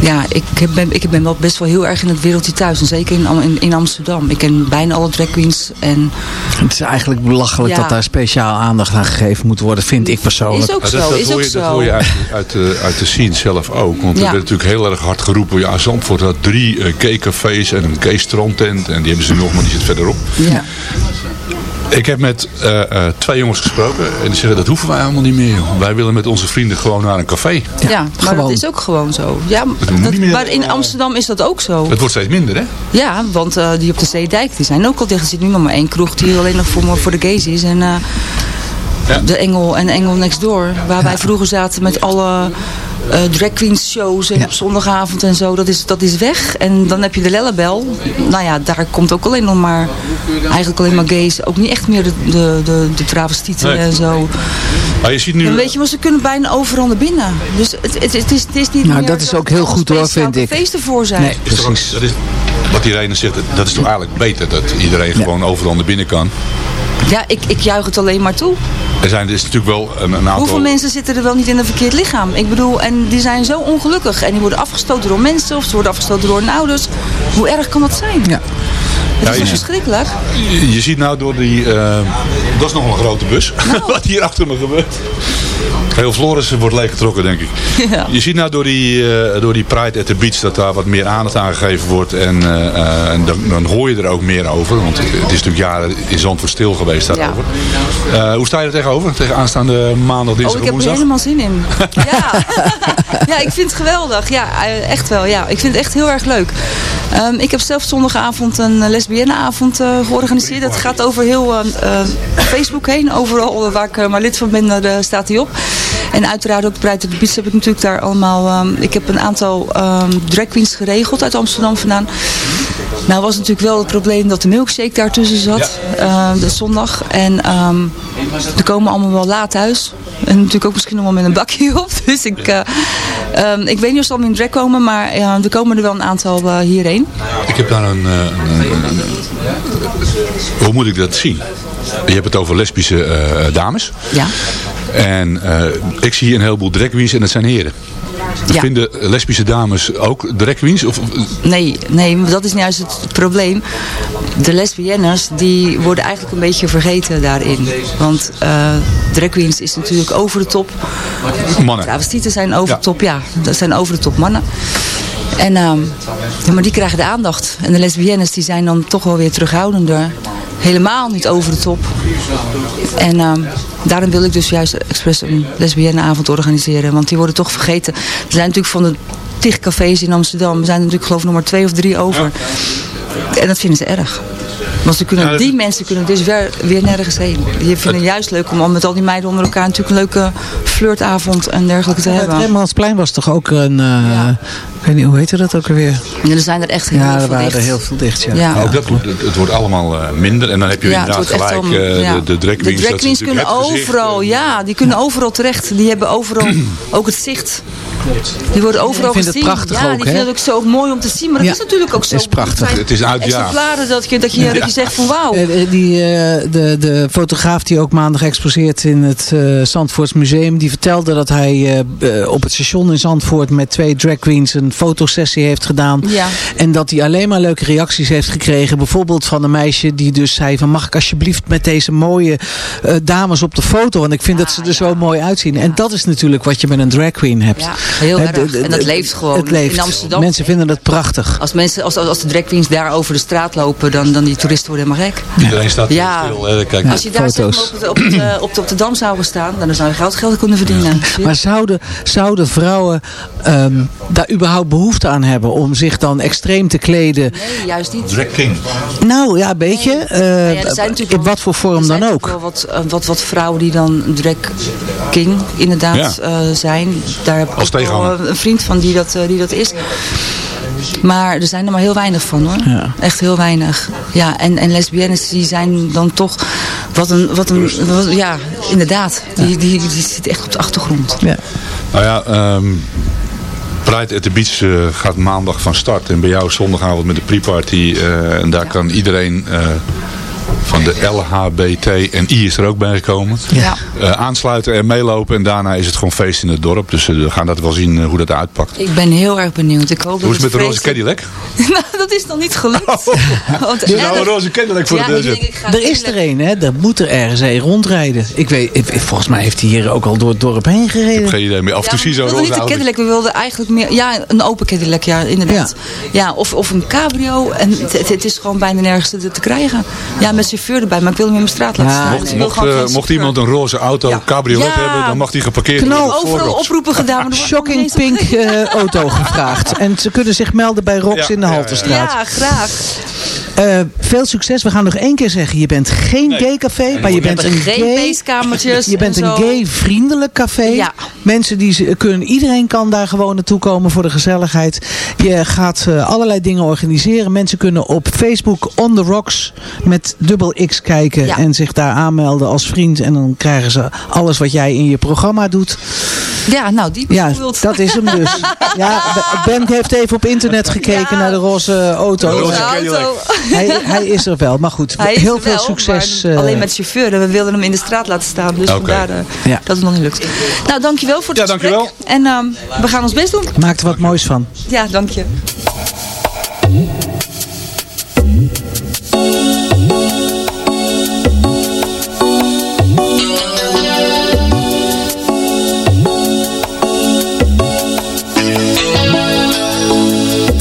ja, ik ben, ik ben wel best wel heel erg in het wereldje thuis. En zeker in, in, in Amsterdam. Ik ken bijna alle drag queens. En,
het is eigenlijk belachelijk ja. dat daar speciaal aandacht aan gegeven moet worden, vind ik persoonlijk.
Is ook zo.
dat, dat,
is
hoor
ook
je,
zo.
dat hoor je uit, uit, de, uit de scene zelf ook. Want
Ja.
er werd natuurlijk heel erg hard geroepen. Ja, Zandvoort had drie uh, gay-cafés en een gay-strandtent. En die hebben ze nog, maar die zit verderop.
Ja.
Ik heb met uh, uh, twee jongens gesproken en die zeggen dat hoeven wij allemaal niet meer. Joh. Wij willen met onze vrienden gewoon naar een café.
Ja, ja maar
gewoon.
dat is ook gewoon zo. Ja,
Dat moet
dat,
niet meer,
maar in Amsterdam is dat ook zo.
Het wordt steeds minder hè?
Ja, want uh, die op de Zeedijk, die zijn ook al dicht. Er zit nu nog maar één kroeg die alleen nog voor, voor de gays is. En uh,
Ja.
de Engel en Engel Next Door. Waar wij vroeger zaten met alle uh, drag queens shows en
Ja.
op zondagavond en zo. Dat is, dat is weg. En dan heb je de Lellebel. Nou ja, daar komt ook alleen nog maar, eigenlijk alleen maar gays. Ook niet echt meer de, de, de, de travestieten
Nee.
en zo.
Maar je ziet nu...
En weet je, maar ze kunnen bijna overal naar binnen. Dus het, het, het, is, het is niet
Nou,
meer
dat is ook heel
er
goed, hoor, vind ik.
cafés ervoor zijn.
Nee,
is ook- dat is, wat Irene zegt, dat is toch eigenlijk beter dat iedereen gewoon overal naar binnen kan.
Ja, ik, ik juich het alleen maar toe.
Er zijn er is natuurlijk wel een, een aantal...
Hoeveel mensen zitten er wel niet in een verkeerd lichaam? Ik bedoel, en die zijn zo ongelukkig. En die worden afgestoten door mensen of ze worden afgestoten door hun ouders. Hoe erg kan dat zijn?
Ja.
Het
Ja,
is
je
toch
ziet-
verschrikkelijk?
Je, je ziet nou door die... eh, dat is nog een grote bus.
Nou. [laughs]
Wat hier achter me gebeurt. Heel Floris wordt leeggetrokken, denk ik. [laughs]
Ja.
Je ziet nou door die, eh, door die Pride at the Beach dat daar wat meer aandacht aan gegeven wordt. En, eh, eh, en dan, dan hoor je er ook meer over. Want het is natuurlijk jaren in Zandvoort stil geweest daarover. Hoe sta je er tegenover? Tegen aanstaande maandag,
Oh,
dinsdag
ik
en
heb er
woensdag?
helemaal zin in. [laughs] Ja. [laughs] ja, ik vind het geweldig. Ja, echt wel. Ja. Ik vind het echt heel erg leuk. Ehm, ik heb zelf zondagavond een lesbienneavond georganiseerd. Dat gaat over heel Facebook heen. Overal waar ik maar lid van ben, daar staat hij op. En uiteraard ook Pride at the Beach heb ik natuurlijk daar allemaal... ehm, ik heb een aantal ehm, drag queens geregeld uit Amsterdam vandaan. Nou was natuurlijk wel het probleem dat de milkshake daartussen zat. eh, de zondag. En ehm er komen allemaal wel laat thuis. En natuurlijk ook misschien nog wel met een bakje [laughs] op. Dus ik, eh, ehm, ik weet niet of ze allemaal in drag komen. Maar eh, er komen er wel een aantal eh, hierheen.
Ik heb daar een, eh, een, een- een- Hoe moet ik dat zien? Je hebt het over lesbische eh, dames.
Ja.
En eh, ik zie een heleboel drag queens en dat zijn heren.
Ja.
Vinden lesbische dames ook drag queens? Of,
Nee, nee, dat is nou juist het probleem. De lesbiennes, die worden eigenlijk een beetje vergeten daarin. Want eh drag queens is natuurlijk over de top.
Mannen.
Travestieten zijn over
Ja.
de top, ja. Dat zijn over de top mannen. En, ehm, ja, maar die krijgen de aandacht. En de lesbiennes die zijn dan toch wel weer terughoudender. Helemaal niet over de top. En ehm, daarom wil ik dus juist expres een lesbienneavond organiseren. Want die worden toch vergeten. Er zijn natuurlijk van de tig cafés in Amsterdam. Er zijn er natuurlijk geloof ik nog maar twee of drie over. En dat vinden ze erg. Want ze kunnen,
Ja,
die mensen kunnen dus weer, weer nergens heen. Die vinden het juist leuk om al met al die meiden onder elkaar natuurlijk een leuke flirtavond en dergelijke te
Het
hebben.
Rembrandtsplein was toch ook een, eh, Ik weet niet, hoe heette dat ook alweer?
En er zijn er echt heel
ja,
veel
er waren
dicht.
er heel veel dicht, ja.
Ja.
Ook dat, het, het wordt allemaal eh, minder. En dan heb je
Ja, het
inderdaad gelijk
wel-
eh,
ja.
de, de drag
De drag queens kunnen
het gezicht,
overal, ja, die kunnen overal terecht. Die hebben overal [clears throat] ook het zicht. Die worden overal
Ik vind het
gezien.
prachtig
ja,
ook,
die vinden het ook zo mooi om te zien. Maar dat
Ja,
is natuurlijk ook zo.
is prachtig.
Het is uit, ja.
exemplaren dat je, dat je, dat je zegt van wauw.
Die, eh, de, de fotograaf die ook maandag exposeert in het eh Zandvoorts Museum, die vertelde dat hij eh, eh, op het station in Zandvoort met twee drag queens een fotosessie heeft gedaan.
Ja.
En dat hij alleen maar leuke reacties heeft gekregen. Bijvoorbeeld van een meisje die dus zei van mag ik alsjeblieft met deze mooie eh, dames op de foto. Want ik vind dat ze er zo mooi uitzien. En dat is natuurlijk wat je met een drag queen hebt.
Ja, heel erg.
de- de-
En dat
de-
leeft gewoon.
Het leeft.
In Amsterdam.
Mensen vinden het prachtig.
Als, mensen, als, als de drag queens daar over de straat lopen, dan, dan die toeristen worden helemaal gek.
Iedereen staat
Ja.
stil. Hè. Kijk,
Als je daar zeg maar, op, het, op, het, eh, op, de, op de Dam zou staan, dan zou je geld, geld kunnen verdienen.
Maar zouden, zouden vrouwen ehm, daar überhaupt behoefte aan hebben om zich dan extreem te kleden?
Nee, juist niet.
drag king.
Nou ja, weet je, eh,
ja, er zijn natuurlijk
in wat voor vorm
Er
dan ook.
wel wat, eh, wat, wat vrouwen die dan drag king inderdaad
Ja.
eh, zijn. Daar heb ik
Als
eh, een vriend van die dat, eh, die dat is. Maar er zijn er maar heel weinig van hoor.
Ja.
Echt heel weinig. Ja, en, en lesbiennes die zijn dan toch wat een, wat een wat- ja, inderdaad. Die, die, die zitten echt op de achtergrond.
Ja.
Nou ja, ehm Pride at the Beach eh, gaat maandag van start. En bij jou zondagavond met de pre-party. eh, en daar kan iedereen eh, van de LHBT en I is er ook bij gekomen.
Ja.
Eh, aansluiten en meelopen. En daarna is het gewoon feest in het dorp. Dus eh, we gaan dat wel zien eh, hoe dat uitpakt.
Ik ben heel erg benieuwd. Ik hoop
Hoe is het met de roze Cadillac? [laughs]
nou, dat is nog niet gelukt. [laughs] Want,
Er is nou een roze Cadillac voor
ja,
de deur
Er is er een, hè? Er moet er ergens een rondrijden. Ik weet, ik- volgens mij heeft hij hier ook al door het dorp heen
Ik heb
gereden.
geen idee meer. Af en toe zie
wilden
roze
niet een
auto.
Cadillac, we wilden eigenlijk meer... Ja, een open Cadillac, ja, inderdaad. Ja. of, of een cabrio. En het, het- het is gewoon bijna nergens te, te krijgen. Ja, met chauffeur erbij, maar ik wil hem in mijn straat laten
Ja,
staan.
Mocht, mocht, eh, mocht iemand een roze auto, cabriolet
Ja.
hebben, dan mag die geparkeerd
Knal.
worden. voor
Overal oproepen gedaan. maar [laughs] nog
Shocking Pink eh, auto gevraagd. En ze kunnen zich melden bij Rox
Ja,
in de
ja, ja.
Halterstraat.
Ja, graag.
Eh, veel succes. We gaan nog één keer zeggen. Je bent geen gay café, maar je bent een gay... Je bent
en
een gay vriendelijk café.
Ja.
Mensen die ze- kunnen, iedereen kan daar gewoon naartoe komen voor de gezelligheid. Je gaat eh, allerlei dingen organiseren. Mensen kunnen op Facebook On The Rocks met dubbel X kijken
Ja.
en zich daar aanmelden als vriend. En dan krijgen ze alles wat jij in je programma doet.
Ja, nou, die
Ja,
bijvoorbeeld.
dat is hem dus. [laughs] Ja, Ben heeft even op internet gekeken
Ja.
naar de roze auto.
Roze
Roze
auto.
Hij, hij is er wel, maar goed.
Hij
heel veel
wel,
succes.
maar
eh,
alleen met chauffeur. We wilden hem in de straat laten staan. Dus vandaar eh,
Ja.
dat het nog niet lukt. Nou, dankjewel voor het
Ja,
gesprek.
dankjewel.
En ehm, we gaan ons best doen.
Maak er wat moois van.
Ja, dank je.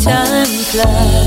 Time flies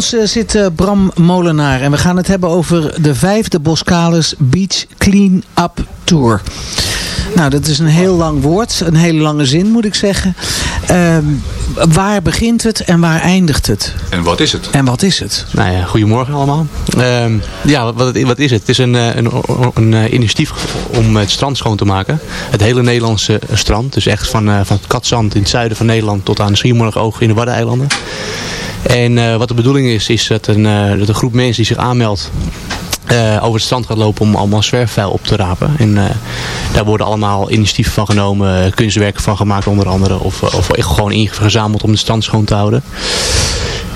ons eh, zit eh, Bram Molenaar. En we gaan het hebben over de vijfde Boskalis Beach Clean Up Tour. Nou, dat is een heel lang woord. Een hele lange zin, moet ik zeggen. Ehm, waar begint het en waar eindigt het?
En wat is het?
En wat is het?
Nou ja, goedemorgen allemaal. Ehm, ja, wat, wat is het? Het is een, eh, een, een, initiatief om het strand schoon te maken. Het hele Nederlandse strand. Dus echt van, eh, van het Katzand in het zuiden van Nederland tot aan Schiermonnikoog in de Waddeneilanden. En eh, wat de bedoeling is, is dat een, eh, dat een groep mensen die zich aanmeldt eh, over het strand gaat lopen om allemaal zwerfvuil op te rapen. En daar worden allemaal initiatieven van genomen, kunstwerken van gemaakt onder andere. Of, of gewoon ingezameld om de strand schoon te houden.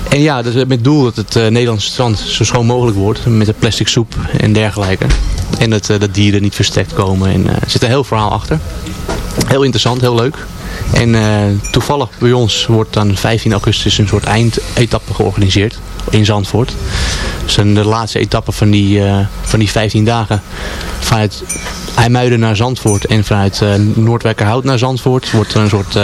En ja, dus met het doel dat het Nederlandse strand zo schoon mogelijk wordt. Met de plastic soep en dergelijke. En dat, dat dieren niet versterkt komen. En, er zit een heel verhaal achter. Heel interessant, heel leuk. En eh, toevallig bij ons wordt dan 15 augustus een soort eindetappe georganiseerd in Zandvoort. Dus dan de laatste etappe van die, eh, van die 15 dagen vanuit IJmuiden naar Zandvoort en vanuit eh, Noordwijkerhout naar Zandvoort wordt er een soort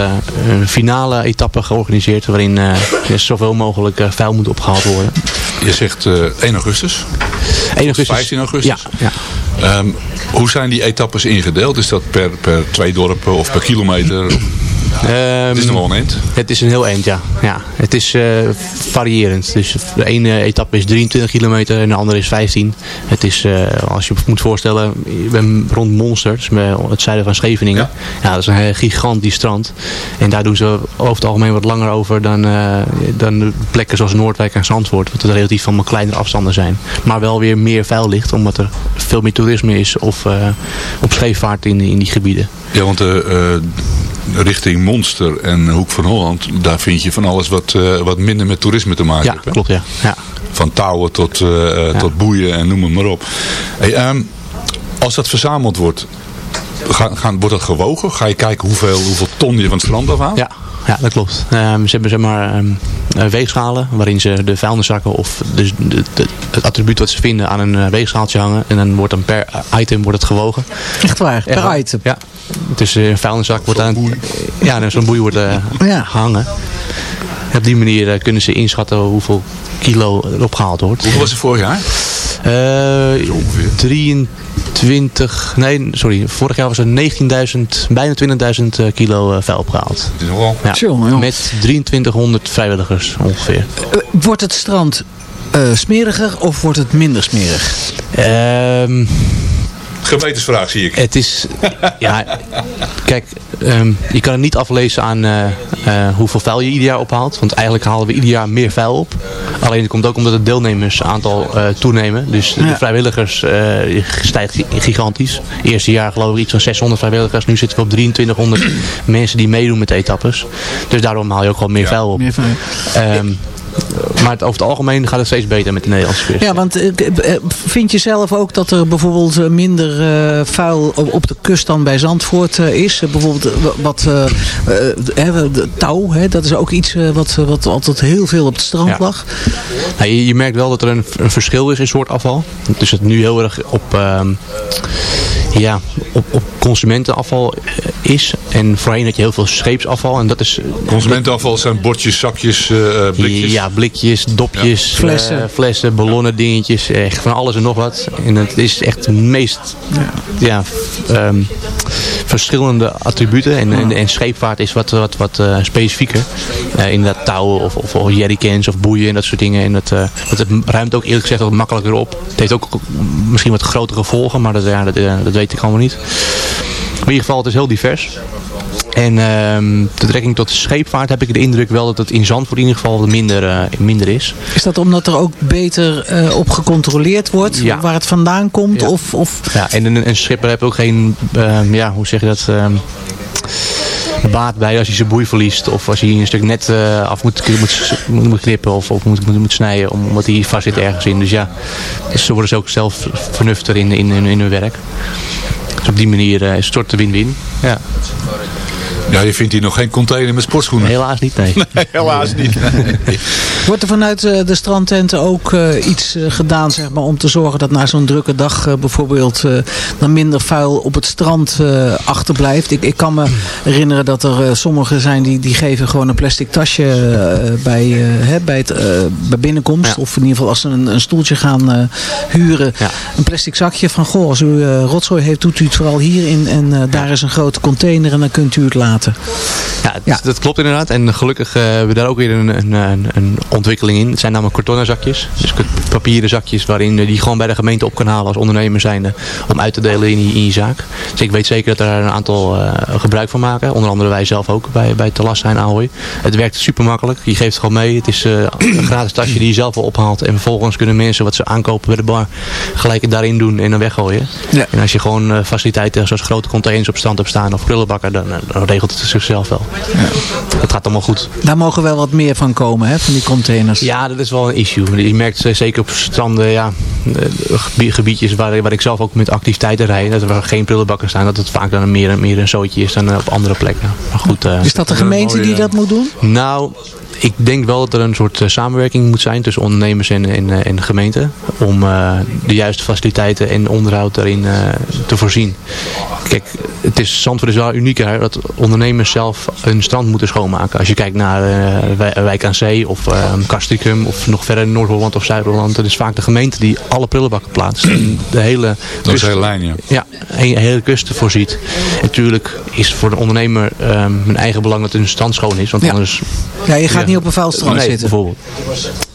finale etappe georganiseerd waarin er zoveel mogelijk vuil moet opgehaald worden.
Je zegt eh 1 augustus.
1 augustus.
15 augustus.
Ja, ja.
Ehm, hoe zijn die etappes ingedeeld? Is dat per, per twee dorpen of per kilometer?
Het
is nog wel een eind.
Het is een heel eind, ja. ja. Het is eh, variërend. Dus de ene etappe is 23 kilometer en de andere is 15. Het is, eh, als je moet voorstellen, ik ben rond Monster, bij het zuiden van Scheveningen. Ja. dat is een gigantisch strand. En daar doen ze over het algemeen wat langer over dan, eh, dan de plekken zoals Noordwijk en Zandvoort. Wat er relatief van kleinere afstanden zijn. Maar wel weer meer vuil ligt, omdat er veel meer toerisme is of op scheepvaart in, in die gebieden.
Ja, want richting Monster en Hoek van Holland, daar vind je van alles wat, eh, wat minder met toerisme te maken
Ja,
heeft. hè?
klopt, ja. ja.
Van touwen tot, eh, tot boeien en noem het maar op. Hey, ehm, als dat verzameld wordt, gaan, gaan, wordt dat gewogen? Ga je kijken hoeveel, hoeveel ton je van het strand afhaalt?
Ja, ja, dat klopt. Ehm, ze hebben zeg maar ehm, eh, weegschalen waarin ze de vuilniszakken of de, de- de- het attribuut wat ze vinden aan een eh, weegschaaltje hangen. En dan wordt dan per item wordt het gewogen.
Echt waar, per
waar.
item?
Ja. Dus een vuilniszak wordt aan... Ja, nou, zo'n boei wordt eh, [laughs] gehangen. En op die manier kunnen ze inschatten hoeveel kilo erop gehaald wordt.
Hoeveel was het vorig jaar?
Eh 23, nee, sorry. Vorig jaar was er 19.000, bijna 20.000 eh, kilo eh, vuil opgehaald.
Dat is nogal.
Ja,
Tjonge, joh.
met 2300 vrijwilligers ongeveer.
Eh, wordt het strand eh, smeriger of wordt het minder smerig?
Ehm
Gewetensvraag zie ik.
Het is, ja, kijk, ehm, je kan het niet aflezen aan eh, eh, hoeveel vuil je ieder jaar ophaalt. Want eigenlijk halen we ieder jaar meer vuil op. Alleen het komt ook omdat het deelnemersaantal eh toenemen. Dus de
Ja.
vrijwilligers eh, stijgt gi- gigantisch. Eerste jaar geloof ik iets van 600 vrijwilligers. Nu zitten we op 2300 mensen die meedoen met de etappes. Dus daarom haal je ook gewoon meer vuil op.
Meer
Ehm, maar het, over het algemeen gaat het steeds beter met de Nederlandse vis.
Ja, want eh, eh, vind je zelf ook dat er bijvoorbeeld eh, minder vuil op, de kust dan bij Zandvoort is? Bijvoorbeeld wat hè, touw, hè, dat is ook iets wat, wat altijd heel veel op het strand
Ja.
lag.
Nou, je, je merkt wel dat er een, een verschil is in soort afval. Dus het nu heel erg op, ehm, ja, op, op consumentenafval eh, is. En voorheen had je heel veel scheepsafval. En dat is,
Consumentenafval zijn bordjes, zakjes, eh, eh, blikjes.
Ja, blikjes, dopjes,
Ja.
flessen,
Flessen.
flessen ballonnen, dingetjes. Echt van alles en nog wat. En het is echt de meest ja. ehm, verschillende attributen. En, scheepvaart is wat, wat, wat eh, specifieker. Eh, inderdaad touwen of, of, of jerrycans of boeien en dat soort dingen. En dat, eh, ruimt ook eerlijk gezegd wat makkelijker op. Het heeft ook misschien wat grotere gevolgen, maar dat, ja, dat, dat weet ik allemaal niet. In ieder geval, het is heel divers. En ehm de betrekking tot scheepvaart heb ik de indruk wel dat het in Zandvoort in ieder geval minder, eh, minder is.
Is dat omdat er ook beter eh, op gecontroleerd wordt
Ja.
waar het vandaan komt? Of, of
Ja, en een, een schipper heeft ook geen, ehm, ja, hoe zeg je dat, ehm, baat bij als hij zijn boei verliest. Of als hij een stuk net eh, af moet, moet, moet, knippen of, of moet, moet, moet snijden om- omdat hij vast zit ergens in. Dus ja, dus ze worden ze ook zelf vernufter in, in, in, in hun werk. Dus op die manier is het soort de win-win. Ja.
Ja, je vindt hier nog geen container met sportschoenen.
Helaas niet, nee. [laughs]
helaas niet. [laughs]
Wordt er vanuit eh, de strandtenten ook eh, iets eh, gedaan zeg maar, om te zorgen dat na zo'n drukke dag eh, bijvoorbeeld eh, dan minder vuil op het strand eh, achterblijft? Ik, ik kan me herinneren dat er eh, sommigen zijn die, die geven gewoon een plastic tasje bij, eh, hè, bij, het, eh, bij binnenkomst. Of in ieder geval als ze een, een stoeltje gaan eh, huren. Een plastic zakje van goh, als u eh, rotzooi heeft doet u het vooral hierin en eh, daar is een grote container en dan kunt u het laten.
Ja, het- dat klopt inderdaad. En gelukkig eh, hebben we daar ook weer een, een, een, een ontwikkeling in. Het zijn namelijk kartonnen zakjes. Dus papieren zakjes waarin je die gewoon bij de gemeente op kan halen als ondernemer zijnde. Om uit te delen in je, in je zaak. Dus ik weet zeker dat er een aantal eh, gebruik van maken. Onder andere wij zelf ook bij, bij Telas zijn Ahoy. Het werkt super makkelijk. Je geeft het gewoon mee. Het is eh, een gratis tasje die je zelf al ophaalt. En vervolgens kunnen mensen wat ze aankopen bij de bar gelijk het daarin doen en dan weggooien.
Ja.
En als je gewoon eh, faciliteiten zoals grote containers op strand hebt staan of prullenbakken, dan, eh, dan regelt het zichzelf wel. Het gaat allemaal goed.
Daar mogen wel wat meer van komen, hè, van die containers.
Ja, dat is wel een issue. Je merkt eh, zeker op stranden, ja, eh, gebie- gebiedjes waar, waar ik zelf ook met activiteiten rijd, dat er geen prullenbakken staan, dat het vaak dan meer, een- meer een zootje is dan eh, op andere plekken. Maar goed. eh,
Is dat de gemeente die dat moet doen?
nou, ik denk wel dat er een soort eh, samenwerking moet zijn tussen ondernemers en, en, eh, en de gemeente. Om eh, de juiste faciliteiten en onderhoud daarin eh, te voorzien. Kijk, het is, Zandvoort is wel uniek hè, dat ondernemers zelf hun strand moeten schoonmaken. Als je kijkt naar eh, Wij- Wijk aan Zee of eh Castricum of nog verder in Noord-Holland of Zuid-Holland. Het is vaak de gemeente die alle prullenbakken plaatst. En de hele
Dat is de hele lijn, ja.
ja, een hele kust voorziet. Natuurlijk is het voor de ondernemer ehm een eigen belang dat hun strand schoon is. Want anders...
Ja, je gaat niet op een vuil strand
nee,
zitten.
bijvoorbeeld.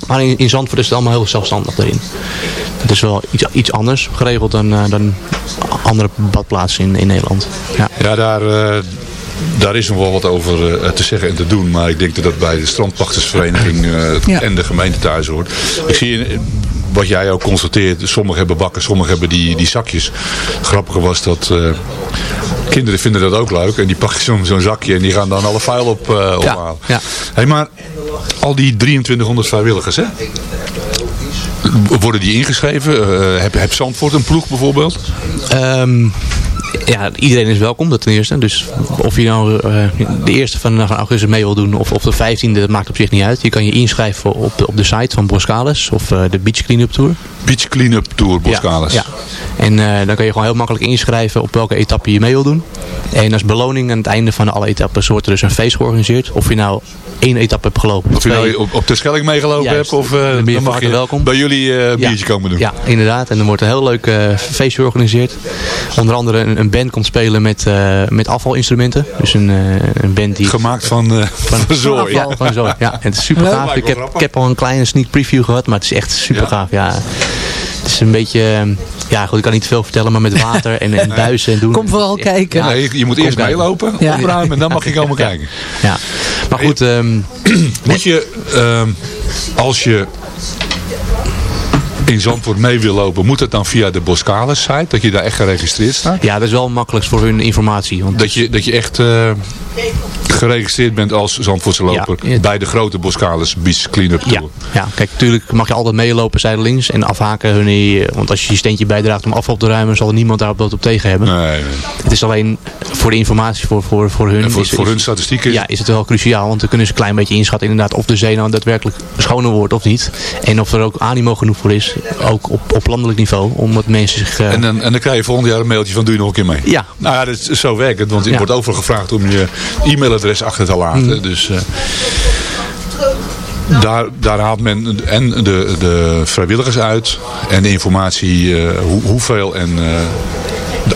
Maar in, in Zandvoort is het allemaal heel zelfstandig daarin. Het is wel iets, iets anders geregeld dan, eh, dan andere badplaatsen in, in Nederland. Ja,
Ja, daar, eh, daar is nog wel wat over eh, te zeggen en te doen. Maar ik denk dat dat bij de strandpachtersvereniging eh,
Ja.
en de gemeente thuis hoort. Ik zie wat jij ook constateert. Sommigen hebben bakken, sommigen hebben die, die zakjes. Grappige was dat... eh, Kinderen vinden dat ook leuk en die pakken zo'n zo'n zakje en die gaan dan alle vuil op, eh ophalen.
ja.
Hey, maar al die 2300 vrijwilligers, hè? Worden die ingeschreven? Eh heb, heb Zandvoort een ploeg bijvoorbeeld?
Ehm, ja, iedereen is welkom, dat ten eerste. Dus of je nou eh, de eerste van, van augustus mee wil doen of, of de vijftiende, dat maakt op zich niet uit. Je kan je inschrijven op de, op de site van Boskalis of eh, de Beach Cleanup Tour.
Beach Cleanup Tour Boskalis.
Ja, ja. En eh, dan kan je gewoon heel makkelijk inschrijven op welke etappe je mee wil doen. En als beloning aan het einde van alle etappes wordt er dus een feest georganiseerd. Of je nou één etappe hebt gelopen.
Of je
twee.
nou op, op de Schelling meegelopen
Juist.
hebt of eh,
Dan ben je
dan mag je
welkom.
bij jullie eh,
Ja.
biertje komen doen.
Ja, inderdaad. En er wordt een heel leuk eh, feestje georganiseerd. Onder andere een, een band komt spelen met, eh, met afvalinstrumenten. Dus een, eh, een band die...
Gemaakt van, eh [laughs] van zooi.
Ja, van zooi. Ja, en het is super gaaf. Ik heb, ik heb al een kleine sneak preview gehad, maar het is echt super gaaf. Ja. Het is een beetje... eh, Ja, goed, ik kan niet te veel vertellen, maar met water en, en buizen en doen.
Kom vooral kijken.
Ja.
Nee, je, moet eerst
kijken.
meelopen,
Ja.
opruimen en dan mag je komen kijken.
Ja, maar goed... ehm,
Moet je, ehm, als je in Zandvoort mee wil lopen, moet het dan via de Boskalis site, dat je daar echt geregistreerd staat?
ja, dat is wel makkelijkst voor hun informatie. Want
Dat je, dat je echt eh, geregistreerd bent als Zandvoortse loper bij de grote Boskalis Beach Cleanup Tour.
Ja, ja, kijk, natuurlijk mag je altijd meelopen zijdelings en afhaken. Hun, want als je je steentje bijdraagt om afval te ruimen, zal er niemand daar op tegen hebben.
Nee,
Het is alleen voor de informatie voor, voor, voor hun.
En voor,
is,
voor hun statistieken?
Ja, is het wel cruciaal, want dan kunnen ze een klein beetje inschatten inderdaad of de zee nou daadwerkelijk schoner wordt of niet. En of er ook animo genoeg voor is, ook op, op landelijk niveau, omdat mensen zich... eh,
En dan, en dan krijg je volgend jaar een mailtje van doe je nog een keer mee.
Ja.
Nou ja, dat is, zo werkt het. Want je
Ja.
wordt overal gevraagd om je e-mailadres achter te laten.
Mm.
Dus eh, daar, daar haalt men en de, de vrijwilligers uit. En de informatie eh, hoe, hoeveel en eh,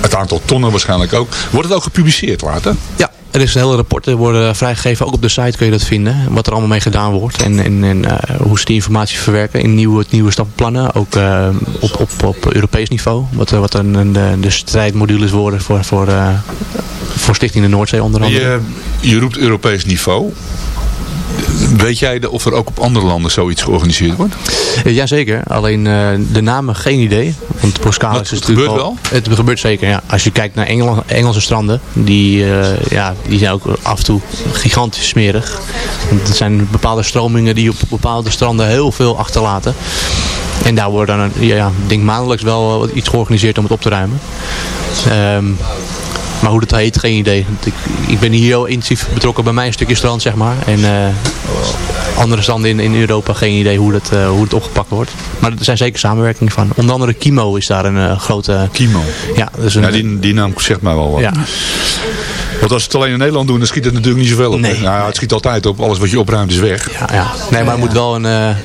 het aantal tonnen waarschijnlijk ook. Wordt het ook gepubliceerd later?
Ja, er is hele rapporten worden vrijgegeven. Ook op de site kun je dat vinden. Wat er allemaal mee gedaan wordt. En, en, en eh, hoe ze die informatie verwerken in nieuwe, nieuwe stappenplannen. Ook eh, op, op, op Europees niveau. Wat, eh, wat een, een, de, de strijdmodules worden voor, voor, voor Stichting de Noordzee onder andere.
Je, je roept Europees niveau. Weet jij of er ook op andere landen zoiets georganiseerd wordt?
Uh, jazeker, alleen eh, de namen geen idee. Want Boskalis is
het
natuurlijk
gebeurt
wel. Het gebeurt zeker, ja. Als je kijkt naar Engel- Engelse stranden, die, eh, ja, die zijn ook af en toe gigantisch smerig. Er zijn bepaalde stromingen die op bepaalde stranden heel veel achterlaten. En daar wordt dan, een, ja, ja, denk maandelijks wel iets georganiseerd om het op te ruimen. Ehm, maar hoe dat heet, geen idee. Ik, ik ben hier heel intensief betrokken bij mijn stukje strand, zeg maar. En eh, andere stranden in, in Europa, geen idee hoe dat, eh, hoe het opgepakt wordt. Maar er zijn zeker samenwerkingen van. Onder andere Kimo is daar een eh, grote...
Kimo?
Ja, dat is een...
Ja, die, die naam zegt mij wel wat.
Ja.
Want als ze het alleen in Nederland doen, dan schiet het natuurlijk niet zoveel op.
Nee.
Nou, het schiet altijd op. Alles wat je opruimt is weg.
Ja, ja. Nee, maar het moet wel een...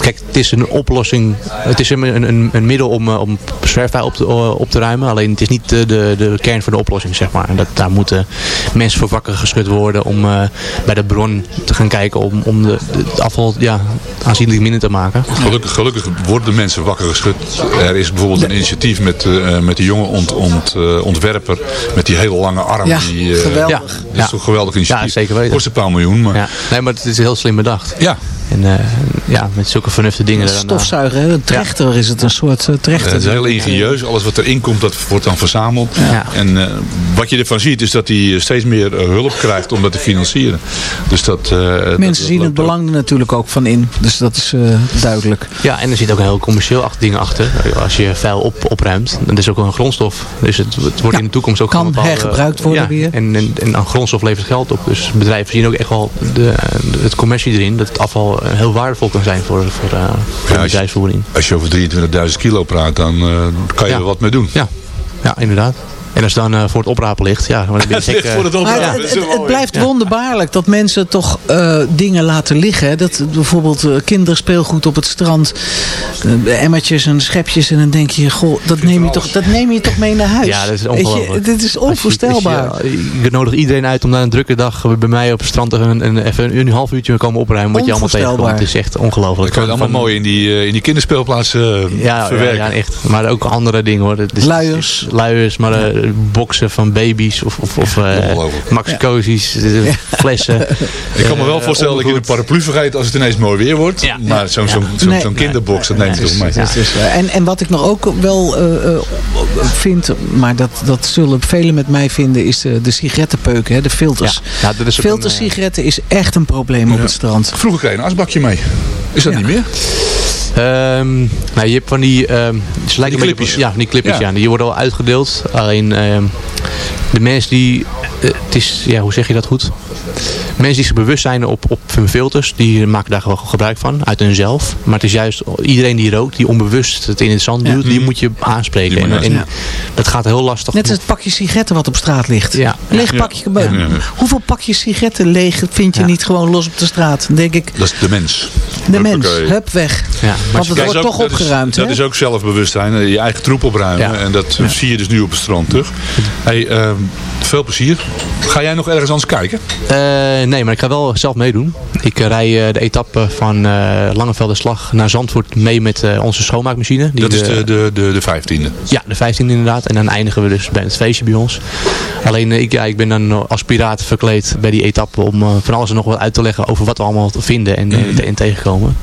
kijk, het is een oplossing. Het is een, een, een middel om, eh, om zwerfvuil op te, eh, op te ruimen. Alleen het is niet de, de, de kern van de oplossing, zeg maar. En dat, daar moeten mensen voor wakker geschud worden om eh, bij de bron te gaan kijken. Om, om de, de- het afval ja, aanzienlijk minder te maken.
Gelukkig, gelukkig worden mensen wakker geschud. Er is bijvoorbeeld een initiatief met, eh, met die jonge ont, ont, eh, ontwerper. Met die hele lange arm.
Ja,
die, eh,
geweldig.
Dat is
Ja.
toch een geweldig initiatief.
Ja, zeker weten.
Kost een paar miljoen. Maar...
Ja. Nee, maar het is heel slim bedacht.
Ja.
En eh, ja, met zulke vernuftige dingen. eraan-
Stofzuiger, hè? een trechter is het een soort eh, trechter.
Het is heel ingenieus. Alles wat erin komt, dat wordt dan verzameld. En eh, wat je ervan ziet, is dat hij eh, steeds meer eh, hulp krijgt om dat te financieren. Dus dat, eh, dat-
Mensen
dat
zien het belang er natuurlijk ook van in. Dus dat is eh, duidelijk.
Ja, en er zit ook een heel commercieel achter dingen achter. Als je vuil op, opruimt, dan is ook een grondstof. Dus het, het wordt in de toekomst ook
kan
bepaalde-
hergebruikt worden
ja,
weer.
En, en, en grondstof levert geld op. Dus bedrijven zien ook echt wel de, de- het commercie erin. Dat het afval heel waardevol kan zijn voor, voor, eh de bedrijfsvoering.
Als je over 23.000 kilo praat, dan eh, kan je
Ja.
er wat mee doen.
Ja, ja inderdaad. En als het dan eh, voor het oprapen ligt, ja, dan ben [laughs]
ligt
eh,
voor het oprapen.
ja.
Maar het, het- het blijft wonderbaarlijk dat mensen toch eh, dingen laten liggen. Dat bijvoorbeeld eh, kinderspeelgoed op het strand, eh, emmertjes en schepjes. En dan denk je, goh, dat neem je, toch, dat neem je toch mee naar huis.
Ja, dat is ongelooflijk.
dit is onvoorstelbaar.
Als je- als je- Ik nodig iedereen uit om na een drukke dag bij mij op het strand een, een, even een, een half uurtje te komen opruimen. Wat je allemaal tegenkomt. Het is echt ongelooflijk.
Dat kan je allemaal
Van-
mooi in die, in die kinderspeelplaatsen
ja, ja,
verwerken.
ja, echt. Maar ook andere dingen hoor. Is-
Luiers.
Luiers, maar eh, boksen van baby's of, of, of eh maxi-cozies, eh, flessen.
Ik kan me wel
Eh,
voorstellen dat je een paraplu vergeet als het ineens mooi weer wordt. Maar zo'n zo'n zo'n
Nee.
zo'n kinderbox, dat neemt mee.
Dus, dus, eh, en, en wat ik nog ook wel eh, eh, vind, maar dat, dat zullen velen met mij vinden, is de, de sigarettenpeuken, hè, de filters.
Ja, een,
Filtersigaretten is echt een probleem op het strand.
Vroeger kreeg je een asbakje mee. Is dat niet meer?
Nou, je hebt van die... ehm ze lijken beetje-
clipjes.
Ja, die clipjes,
Ja.
ja. Die worden al uitgedeeld. Alleen ehm, de mensen die... eh, het is, ja, hoe zeg je dat goed? Mensen die zich bewust zijn op, op hun filters, die maken daar gewoon gebruik van, uit hunzelf. Maar het is juist iedereen die rookt, die onbewust het in het zand duwt, die moet je aanspreken.
Die moet
En, dat gaat heel lastig.
Net als het pakje sigaretten wat op straat ligt.
Ja.
Leeg pakje.
Ja. Ja.
Hoeveel pakjes sigaretten leeg vind je niet gewoon los op de straat? Denk ik,
Dat is de mens.
de mens, hup weg.
Ja,
Want het wordt toch
ook- dat is-
opgeruimd.
Dat is ook zelfbewustzijn. eh, Je eigen troep opruimen.
Ja.
En dat eh, zie je dus nu op het strand terug. Hey, ehm, veel plezier. Ga jij nog ergens anders kijken?
Eh, nee, maar ik ga wel zelf meedoen. Ik eh, rij eh, de etappe van eh Langevelde Slag naar Zandvoort mee met eh, onze schoonmaakmachine. Die
Dat is de, de, de, de vijftiende.
Ja, de 15 inderdaad. En dan eindigen we dus bij het feestje bij ons. Alleen eh, ik, ja, ik ben dan als piraat verkleed bij die etappe om eh, van alles en nog wat uit te leggen over wat we allemaal vinden en, eh, en tegenkomen.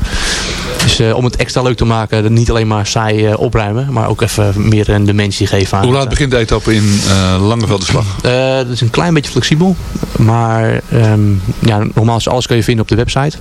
Dus eh, om het extra leuk te maken, niet alleen maar saai eh, opruimen, maar ook even meer een dimensie geven aan
Hoe laat begint de etappe in uh, Langevelde Slag?
dat is een klein beetje flexibel. Maar um, ja, nogmaals, alles kun je vinden op de website.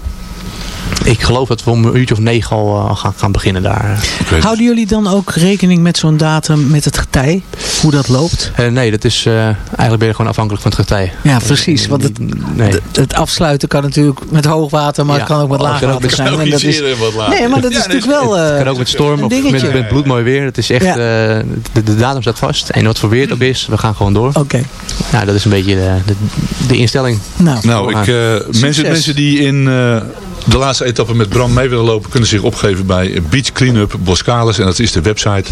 Ik geloof dat we om een uurtje of negen al uh, gaan, gaan beginnen daar.
Houden jullie dan ook rekening met zo'n datum met het getij? Hoe dat loopt?
Uh, nee, dat is, uh, eigenlijk ben je gewoon afhankelijk van het getij.
Ja, precies. Want het, nee. het afsluiten kan natuurlijk met hoogwater, maar ja. het kan ook met laagwater zijn.
en dat is,
nee, maar dat ja, is natuurlijk wel
Het kan ook met storm of met, met bloedmooi weer. Het is echt, ja. de, de, datum staat vast. En wat voor weer het ook is, we gaan gewoon door.
Oké. Okay.
Nou, dat is een beetje de, de, de instelling.
Nou, nou ik, mensen, mensen die in de laatste etappe met Bram mee willen lopen, kunnen zich opgeven bij Beach Cleanup Boscalis. En dat is de website.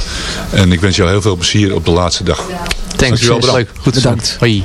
En ik wens jou heel veel plezier op de laatste dag.
Thanks. Dankjewel,
Bram. Leuk. Goed bedankt.
Hoi.